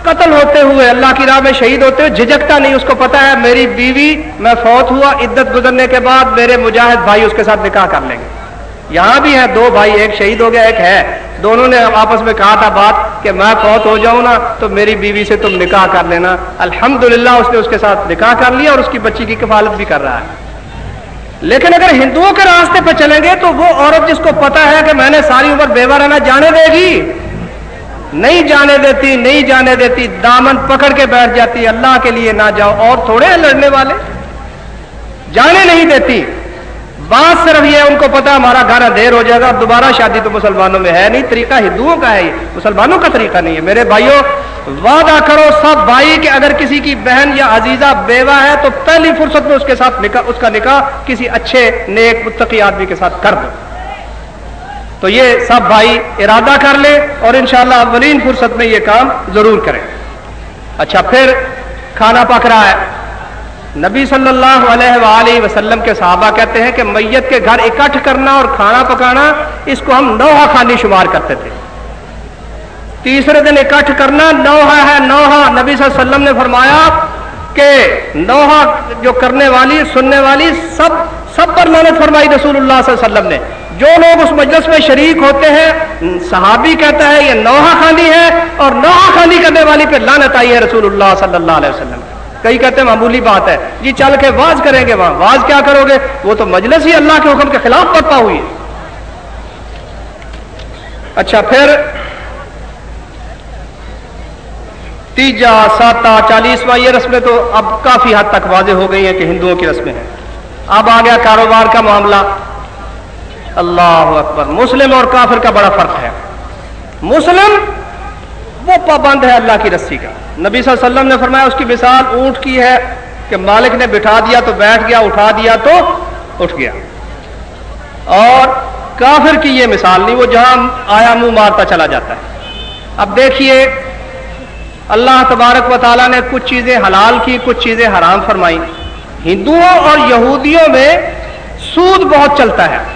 قتل ہوتے ہوئے اللہ کی راہ میں شہید ہوتے ہوئے جھجکتا نہیں، اس کو پتا ہے میری بیوی میں فوت ہوا، عدت گزرنے کے بعد میرے مجاہد بھائی اس کے ساتھ نکاح کر لیں گے۔ یہاں بھی ہے دو بھائی، ایک شہید ہو گیا، ایک ہے۔ دونوں نے آپس میں کہا تھا بات کہ میں فوت ہو جاؤں نا تو میری بیوی سے تم نکاح کر لینا۔ الحمدللہ اس نے اس کے ساتھ نکاح کر لیا اور اس کی بچی کی کفالت بھی کر رہا ہے۔ لیکن اگر ہندوؤں کے راستے پہ چلیں گے تو وہ عورت جس کو پتا ہے کہ میں نے ساری عمر بیوہ رہنا جانے دے گی نہیں جانے دیتی، نہیں جانے دیتی، دامن پکڑ کے بیٹھ جاتی، اللہ کے لیے نہ جاؤ، اور تھوڑے ہیں لڑنے والے۔ جانے نہیں دیتی۔ بات صرف یہ ان کو پتا ہمارا گھر دیر ہو جائے گا دوبارہ شادی تو مسلمانوں میں ہے نہیں، طریقہ ہندوؤں کا ہے یہ۔ مسلمانوں کا طریقہ نہیں ہے۔ میرے بھائیوں، وعدہ کرو سب بھائی کہ اگر کسی کی بہن یا عزیزہ بیوہ ہے تو پہلی فرصت میں اس کے ساتھ نکاح، اس کا نکاح کسی اچھے، نیک، متقی آدمی کے ساتھ کر دو۔ تو یہ سب بھائی ارادہ کر لے اور انشاءاللہ اولین فرصت میں یہ کام ضرور کریں۔ اچھا پھر کھانا پک رہا ہے۔ نبی صلی اللہ علیہ وآلہ وسلم کے صحابہ کہتے ہیں کہ میت کے گھر اکٹھ کرنا اور کھانا پکانا، اس کو ہم نوحہ خانی شمار کرتے تھے۔ تیسرے دن اکٹھ کرنا، نوحہ ہے، نوحہ۔ نبی صلی اللہ علیہ وسلم نے فرمایا کہ نوحہ جو کرنے والی، سننے والی، سب سب پر محنت فرمائی رسول اللہ صلی اللہ علیہ وسلم نے۔ جو لوگ اس مجلس میں شریک ہوتے ہیں، صحابی کہتا ہے، یہ نوحہ خانی ہے اور نوحہ خانی کرنے والی پہ لانت آئی ہے رسول اللہ صلی اللہ علیہ وسلم کئی کہتے ہیں، معمولی بات ہے۔ جی چل کے واز کریں گے وہاں۔ واز کیا کرو گے؟ وہ تو مجلس ہی اللہ کے حکم کے خلاف پڑتا ہوئی ہے۔ اچھا پھر تیجا، ساتا، چالیسواں، یہ رسمیں تو اب کافی حد تک واضح ہو گئی ہیں کہ ہندوؤں کی رسمیں ہیں۔ اب آ گیا کاروبار کا معاملہ۔ اللہ اکبر۔ مسلم اور کافر کا بڑا فرق ہے۔ مسلم وہ پابند ہے اللہ کی رسی کا۔ نبی صلی اللہ علیہ وسلم نے فرمایا، اس کی مثال اونٹ کی ہے کہ مالک نے بٹھا دیا تو بیٹھ گیا، اٹھا دیا تو اٹھ گیا۔ اور کافر کی یہ مثال نہیں، وہ جہاں آیا منہ مارتا چلا جاتا ہے۔ اب دیکھیے، اللہ تبارک و تعالیٰ نے کچھ چیزیں حلال کی، کچھ چیزیں حرام فرمائی۔ ہندوؤں اور یہودیوں میں سود بہت چلتا ہے۔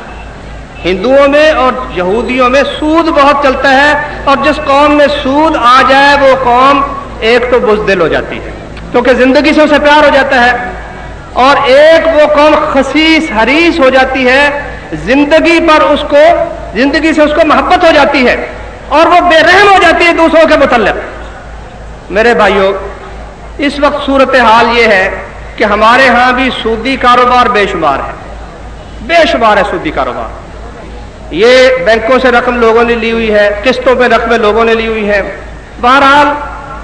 ہندوؤں میں اور یہودیوں میں سود بہت چلتا ہے اور جس قوم میں سود آ جائے وہ قوم ایک تو بزدل ہو جاتی ہے، کیونکہ زندگی سے اسے پیار ہو جاتا ہے۔ اور ایک وہ قوم خصیص، حریص ہو جاتی ہے، زندگی پر اس کو، زندگی سے اس کو محبت ہو جاتی ہے اور وہ بے رحم ہو جاتی ہے دوسروں کے متعلق۔ میرے بھائیوں اس وقت صورت حال یہ ہے کہ ہمارے ہاں بھی سودی کاروبار بے شمار ہے۔ بے شمار ہے سودی کاروبار۔ یہ بینکوں سے رقم لوگوں نے لی ہوئی ہے، قسطوں پہ رقمیں لوگوں نے لی ہوئی ہے۔ بہرحال،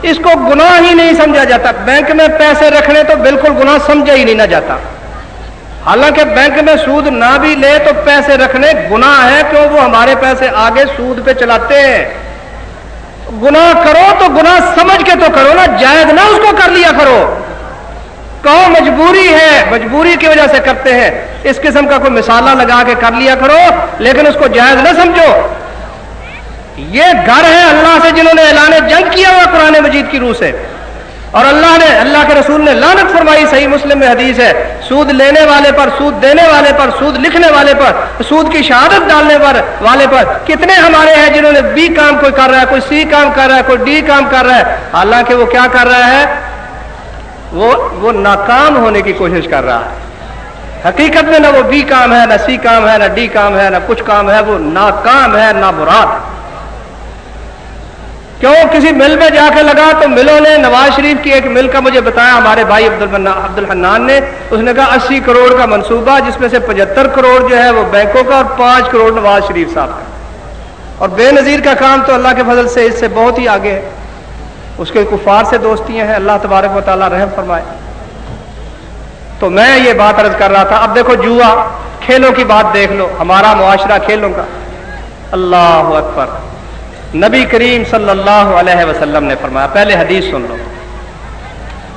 اس کو گناہ ہی نہیں سمجھا جاتا۔ بینک میں پیسے رکھنے تو بالکل گناہ سمجھا ہی نہیں نہ جاتا۔ حالانکہ بینک میں سود نہ بھی لے تو پیسے رکھنے گناہ ہے، کیوں؟ وہ ہمارے پیسے آگے سود پہ چلاتے ہیں۔ گناہ کرو تو گناہ سمجھ کے تو کرو نا، جائز نہ اس کو کر لیا کرو۔ کہو مجبوری ہے، مجبوری کی وجہ سے کرتے ہیں۔ اس قسم کا کوئی مثالہ لگا کے کر لیا کرو، لیکن اس کو جائز نہ سمجھو۔ یہ گھر ہے اللہ سے جنہوں نے اعلان جنگ کیا ہوا قرآن مجید کی روح سے۔ اور اللہ نے، اللہ کے رسول نے لانت فرمائی، صحیح مسلم میں حدیث ہے۔ سود لینے والے پر، سود دینے والے پر، سود لکھنے والے پر، سود کی شہادت ڈالنے پر، والے پر کتنے ہمارے ہیں جنہوں نے بی کام کوئی کر رہا ہے، کوئی سی کام کر رہا ہے، کوئی ڈی کام کر رہا ہے۔ حالانکہ وہ کیا کر رہا ہے؟ وہ وہ ناکام ہونے کی کوشش کر رہا ہے۔ حقیقت میں نہ وہ بی کام ہے، نہ سی کام ہے، نہ ڈی کام ہے، نہ کچھ کام ہے، وہ ناکام ہے نہ مراد کیوں؟ کسی مل میں جا کے لگا تو ملوں نے نواز شریف کی ایک مل کا مجھے بتایا۔ ہمارے بھائی عبد عبد الحنان نے، اس نے کہا اسی کروڑ کا منصوبہ، جس میں سے پچہتر کروڑ جو ہے وہ بینکوں کا اور پانچ کروڑ نواز شریف صاحب کا۔ اور بے نظیر کا کام تو اللہ کے فضل سے اس سے بہت ہی آگے ہے۔ اس کے کفار سے دوستیاں ہیں اللہ تبارک و تعالیٰ رحم فرمائے۔ تو میں یہ بات عرض کر رہا تھا، اب دیکھو جوا، کھیلوں کی بات دیکھ لو، ہمارا معاشرہ کھیلوں کا۔ اللہ اکبر۔ نبی کریم صلی اللہ علیہ وسلم نے فرمایا، پہلے حدیث سن لو۔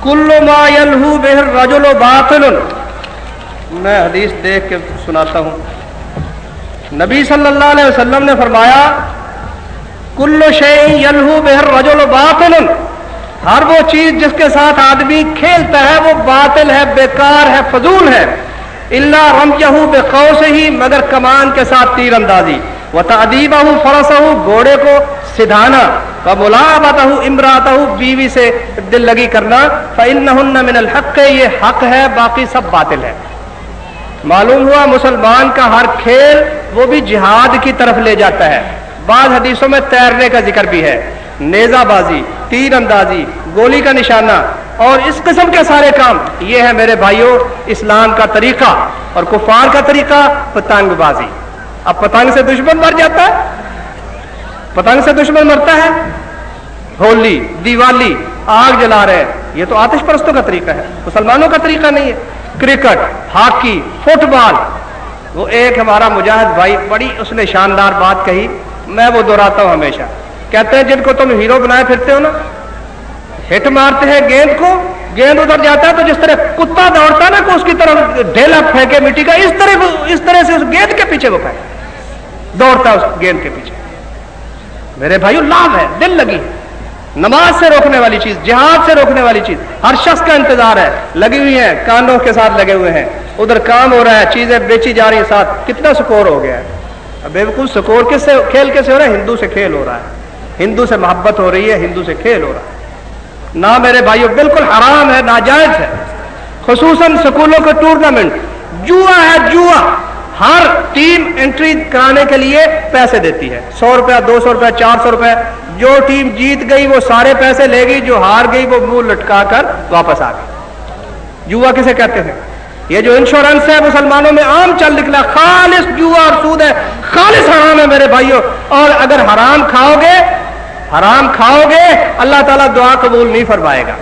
کلو ما یلہو بہر رجل و باطل۔ میں حدیث دیکھ کے سناتا ہوں۔ نبی صلی اللہ علیہ وسلم نے فرمایا کلو شعی یلہو بہر رجل و باطل۔ ہر وہ چیز جس کے ساتھ آدمی کھیلتا ہے، وہ باطل ہے، بیکار ہے، فضول ہے۔ اللہ رم یہو بے سے ہی مگر کمان کے ساتھ تیر اندازی وہ تعدیب فرس گھوڑے کو سدھانا۔ بلا بتا امرات بیوی سے دل لگی کرنا۔ فن من الحق، یہ حق ہے، باقی سب باطل ہے۔ معلوم ہوا، مسلمان کا ہر کھیل وہ بھی جہاد کی طرف لے جاتا ہے۔ بعض حدیثوں میں تیرنے کا ذکر بھی ہے۔ نیزہ بازی تیر اندازی، گولی کا نشانہ اور اس قسم کے سارے کام، یہ ہے میرے بھائیوں، اسلام کا طریقہ اور کفار کا طریقہ، پتنگ بازی۔ اب پتنگ سے دشمن مر جاتا ہے۔ پتنگ سے دشمن مرتا ہے۔ ہولی، دیوالی، آگ جلا رہے یہ تو آتش پرستوں کا طریقہ ہے۔ مسلمانوں کا طریقہ نہیں ہے۔ Cricket, hockey, football. وہ ایک ہمارا مجاہد بھائی، بڑی اس نے شاندار بات کہی۔ میں وہ دہراتا ہوں ہمیشہ۔ کہتے ہیں جن کو تم ہیرو بنائے پھرتے ہو نا، ہٹ مارتے ہیں گیند کو، گیند ادھر جاتا ہے تو جس طرح کتا دوڑتا ہے نا، کہ اس کی طرف ڈھیلا پھینکے مٹی کا، اس طرح اس طرح سے اس گیند کے پیچھے وہ پھینک دوڑتا ہے اس گیند کے پیچھے۔ میرے بھائی لام ہے، دل لگی نماز سے روکنے والی چیز، جہاد سے روکنے والی چیز۔ ہر شخص کا انتظار ہے۔ لگی ہوئی ہیں، کانوں کے ساتھ لگے ہوئے ہیں۔ ادھر کام ہو رہا ہے، چیزیں بیچی جا رہی ہیں ساتھ۔ کتنا سکور ہو گیا ہے۔ بالکل سکور کس سے کھیل کیسے ہو رہا ہے؟ ہندو سے کھیل ہو رہا ہے۔ ہندو سے محبت ہو رہی ہے، ہندو سے کھیل ہو رہا ہے۔ نہ میرے بھائیوں بالکل حرام ہے، ناجائز ہے۔ خصوصاً سکولوں کے ٹورنامنٹ۔ جوا ہے، جوا۔ ہر ٹیم انٹری کرانے کے لیے پیسے دیتی ہے۔ سو روپیہ، دو سو روپیہ، چار سو روپیہ۔ جو ٹیم جیت گئی، وہ سارے پیسے لے گئی، جو ہار گئی، وہ منہ لٹکا کر واپس آ گئی۔ جوا کسے کہتے ہیں؟ یہ جو انشورنس ہے مسلمانوں میں عام چل نکلا، خالص جوا اور سود ہے، خالص حرام ہے میرے بھائیوں۔ اور اگر حرام کھاؤ گے، حرام کھاؤ گے، اللہ تعالیٰ دعا قبول نہیں فرمائے گا۔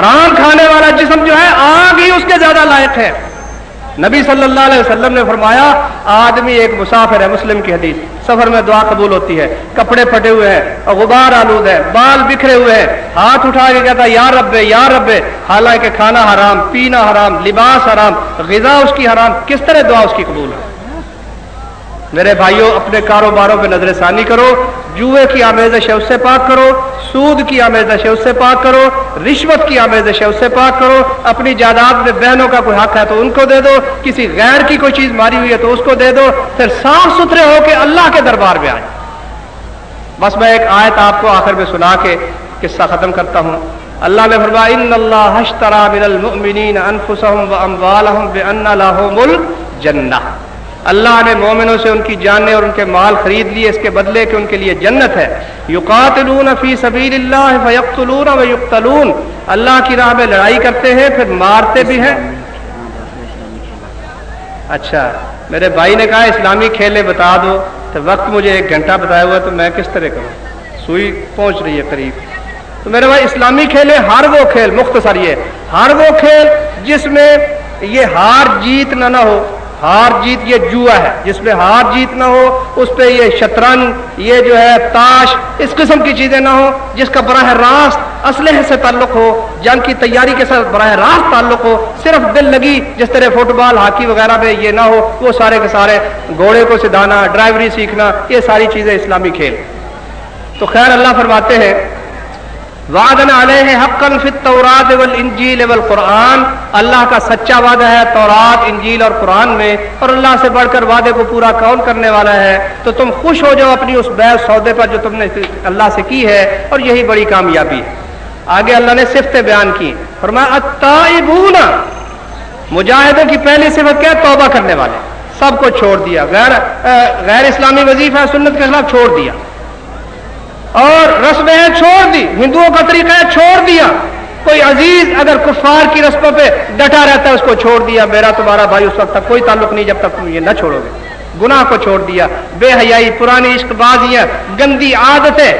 حرام کھانے والا جسم جو ہے، آگ ہی اس کے زیادہ لائق ہے۔ نبی صلی اللہ علیہ وسلم نے فرمایا، آدمی ایک مسافر ہے، مسلم کی حدیث۔ سفر میں دعا قبول ہوتی ہے، کپڑے پھٹے ہوئے ہیں اور غبار آلود ہے، بال بکھرے ہوئے ہیں۔ ہاتھ اٹھا کے کہتا ہے، یا رب یا رب حالانکہ کھانا حرام، پینا حرام، لباس حرام، غذا اس کی حرام۔ کس طرح دعا اس کی قبول ہے؟ میرے بھائیوں اپنے کاروباروں پہ نظر ثانی کرو۔ جوئے کی آمیزش ہے، اس سے پاک کرو، سود کی آمیزش ہے، اس سے پاک کرو، رشوت کی آمیزش ہے، اس سے پاک کرو۔ اپنی جائیداد میں بہنوں کا کوئی حق ہے تو ان کو دے دو، کسی غیر کی کوئی چیز ماری ہوئی ہے تو اس کو دے دو، پھر صاف ستھرے ہو کے اللہ کے دربار میں آئے بس میں ایک آیت آپ کو آخر میں سنا کے قصہ ختم کرتا ہوں۔ اللہ نے فرمایا، ان اللہ من المؤمنین انفسهم واموالهم بان لهم الجنہ۔ اللہ نے مومنوں سے ان کی جانیں اور ان کے مال خرید لیے، اس کے بدلے کہ ان کے لیے جنت ہے۔ یقاتلون فی سبیل اللہ فیقتلون و یقتلون اللہ کی راہ میں لڑائی کرتے ہیں، پھر مارتے بھی ہیں۔ اچھا میرے بھائی نے کہا، اسلامی کھیلے بتا دو۔ تو وقت مجھے ایک گھنٹہ بتایا ہوا تو میں کس طرح کروں؟ سوئی پہنچ رہی ہے قریب۔ تو میرے بھائی، اسلامی کھیلے ہر وہ کھیل، مختصر یہ، ہر وہ کھیل جس میں یہ ہار جیت نہ نہ ہو۔ ہار جیت یہ جوا ہے۔ جس میں ہار جیت نہ ہو، اس پہ یہ شطرنج، یہ جو ہے تاش، اس قسم کی چیزیں نہ ہو جس کا براہ راست اسلحے سے تعلق ہو جنگ کی تیاری کے ساتھ براہ راست تعلق ہو، صرف دل لگی جس طرح فٹ بال ہاکی وغیرہ میں یہ نہ ہو، وہ سارے کے سارے گھوڑے کو سدھانا، ڈرائیوری سیکھنا، یہ ساری چیزیں اسلامی کھیل۔ تو خیر، اللہ فرماتے ہیں وعدن علیہ حقن فی التورات والانجیل والقرآن۔ اللہ کا سچا وعدہ ہے تورات، انجیل اور قرآن میں، اور اللہ سے بڑھ کر وعدے کو پورا کون کرنے والا ہے؟ تو تم خوش ہو جاؤ اپنی اس بے سودے پر جو تم نے اللہ سے کی ہے، اور یہی بڑی کامیابی۔ ہے آگے اللہ نے صفتیں بیان کی۔ فرمایا، التائبون۔ مجاہدوں کی پہلی صفت کیا؟ توبہ کرنے والے۔ سب کو چھوڑ دیا۔ غیر غیر اسلامی وظیفہ سنت کے خلاف چھوڑ دیا۔ اور رسمیں چھوڑ دی، ہندوؤں کا طریقہ ہے چھوڑ دیا۔ کوئی عزیز اگر کفار کی رسموں پہ ڈٹا رہتا ہے، اس کو چھوڑ دیا۔ میرا تمہارا بھائی اس وقت تک کوئی تعلق نہیں، جب تک تم یہ نہ چھوڑو گے۔ گناہ کو چھوڑ دیا۔ بے حیائی، پرانی عشق بازیاں، گندی عادتیں۔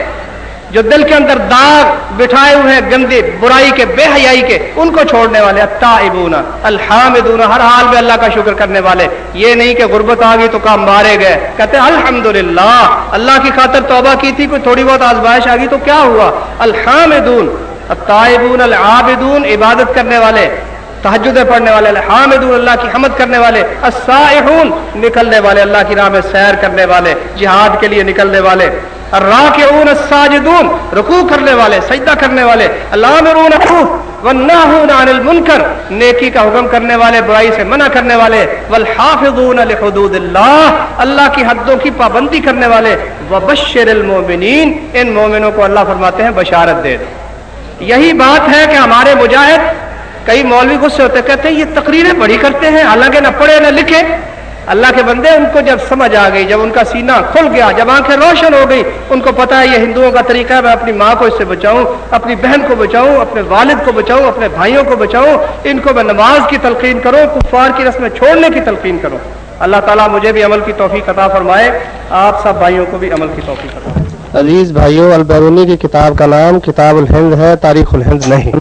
جو دل کے اندر داغ بٹھائے ہوئے ہیں گندے برائی کے، بے حیائی کے، ان کو چھوڑنے والے التائبون، الحامدون، ہر حال میں اللہ کا شکر کرنے والے۔ یہ نہیں کہ غربت آ گئی تو کام مارے گئے۔ کہتے ہیں، الحمدللہ، اللہ کی خاطر توبہ کی تھی، کوئی تھوڑی بہت آزمائش آ گئی تو کیا ہوا؟ الحامدون، التائبون، العابدون، عبادت کرنے والے تحجد پڑھنے والے حامد اللہ کی حمد کرنے والے، السائحون، نکلنے والے، اللہ کی راہ میں سیر کرنے والے، جہاد کے لیے نکلنے والے۔ الراکعون الساجدون، رکوع کرنے والے، سجدہ کرنے والے، الامرون والناہون عن المنکر، نیکی کا حکم کرنے والے، برائی سے منع کرنے والے، والحافظون لحدود اللہ اللہ کی حدوں کی پابندی کرنے والے، وبشر المؤمنین ان مومنوں کو اللہ فرماتے ہیں بشارت دے دو۔ یہی بات ہے کہ ہمارے مجاہد، کئی مولوی غصے ہوتے کہتے ہیں، یہ تقریریں بڑی کرتے ہیں، حالانکہ نہ پڑھے نہ لکھے۔ اللہ کے بندے ان کو جب سمجھ آ گئی، جب ان کا سینہ کھل گیا، جب آنکھیں روشن ہو گئی، ان کو پتا ہے یہ ہندوؤں کا طریقہ ہے، میں اپنی ماں کو اس سے بچاؤں، اپنی بہن کو بچاؤں، اپنے والد کو بچاؤں، اپنے بھائیوں کو بچاؤں، ان کو میں نماز کی تلقین کروں، کفار کی رسم چھوڑنے کی تلقین کروں۔ اللہ تعالیٰ مجھے بھی عمل کی توفیق عطا فرمائے، آپ سب بھائیوں کو بھی عمل کی توفیق عطا عزیز بھائیوں البیرونی کی کتاب کا نام کتاب الہند ہے، تاریخ الہند نہیں۔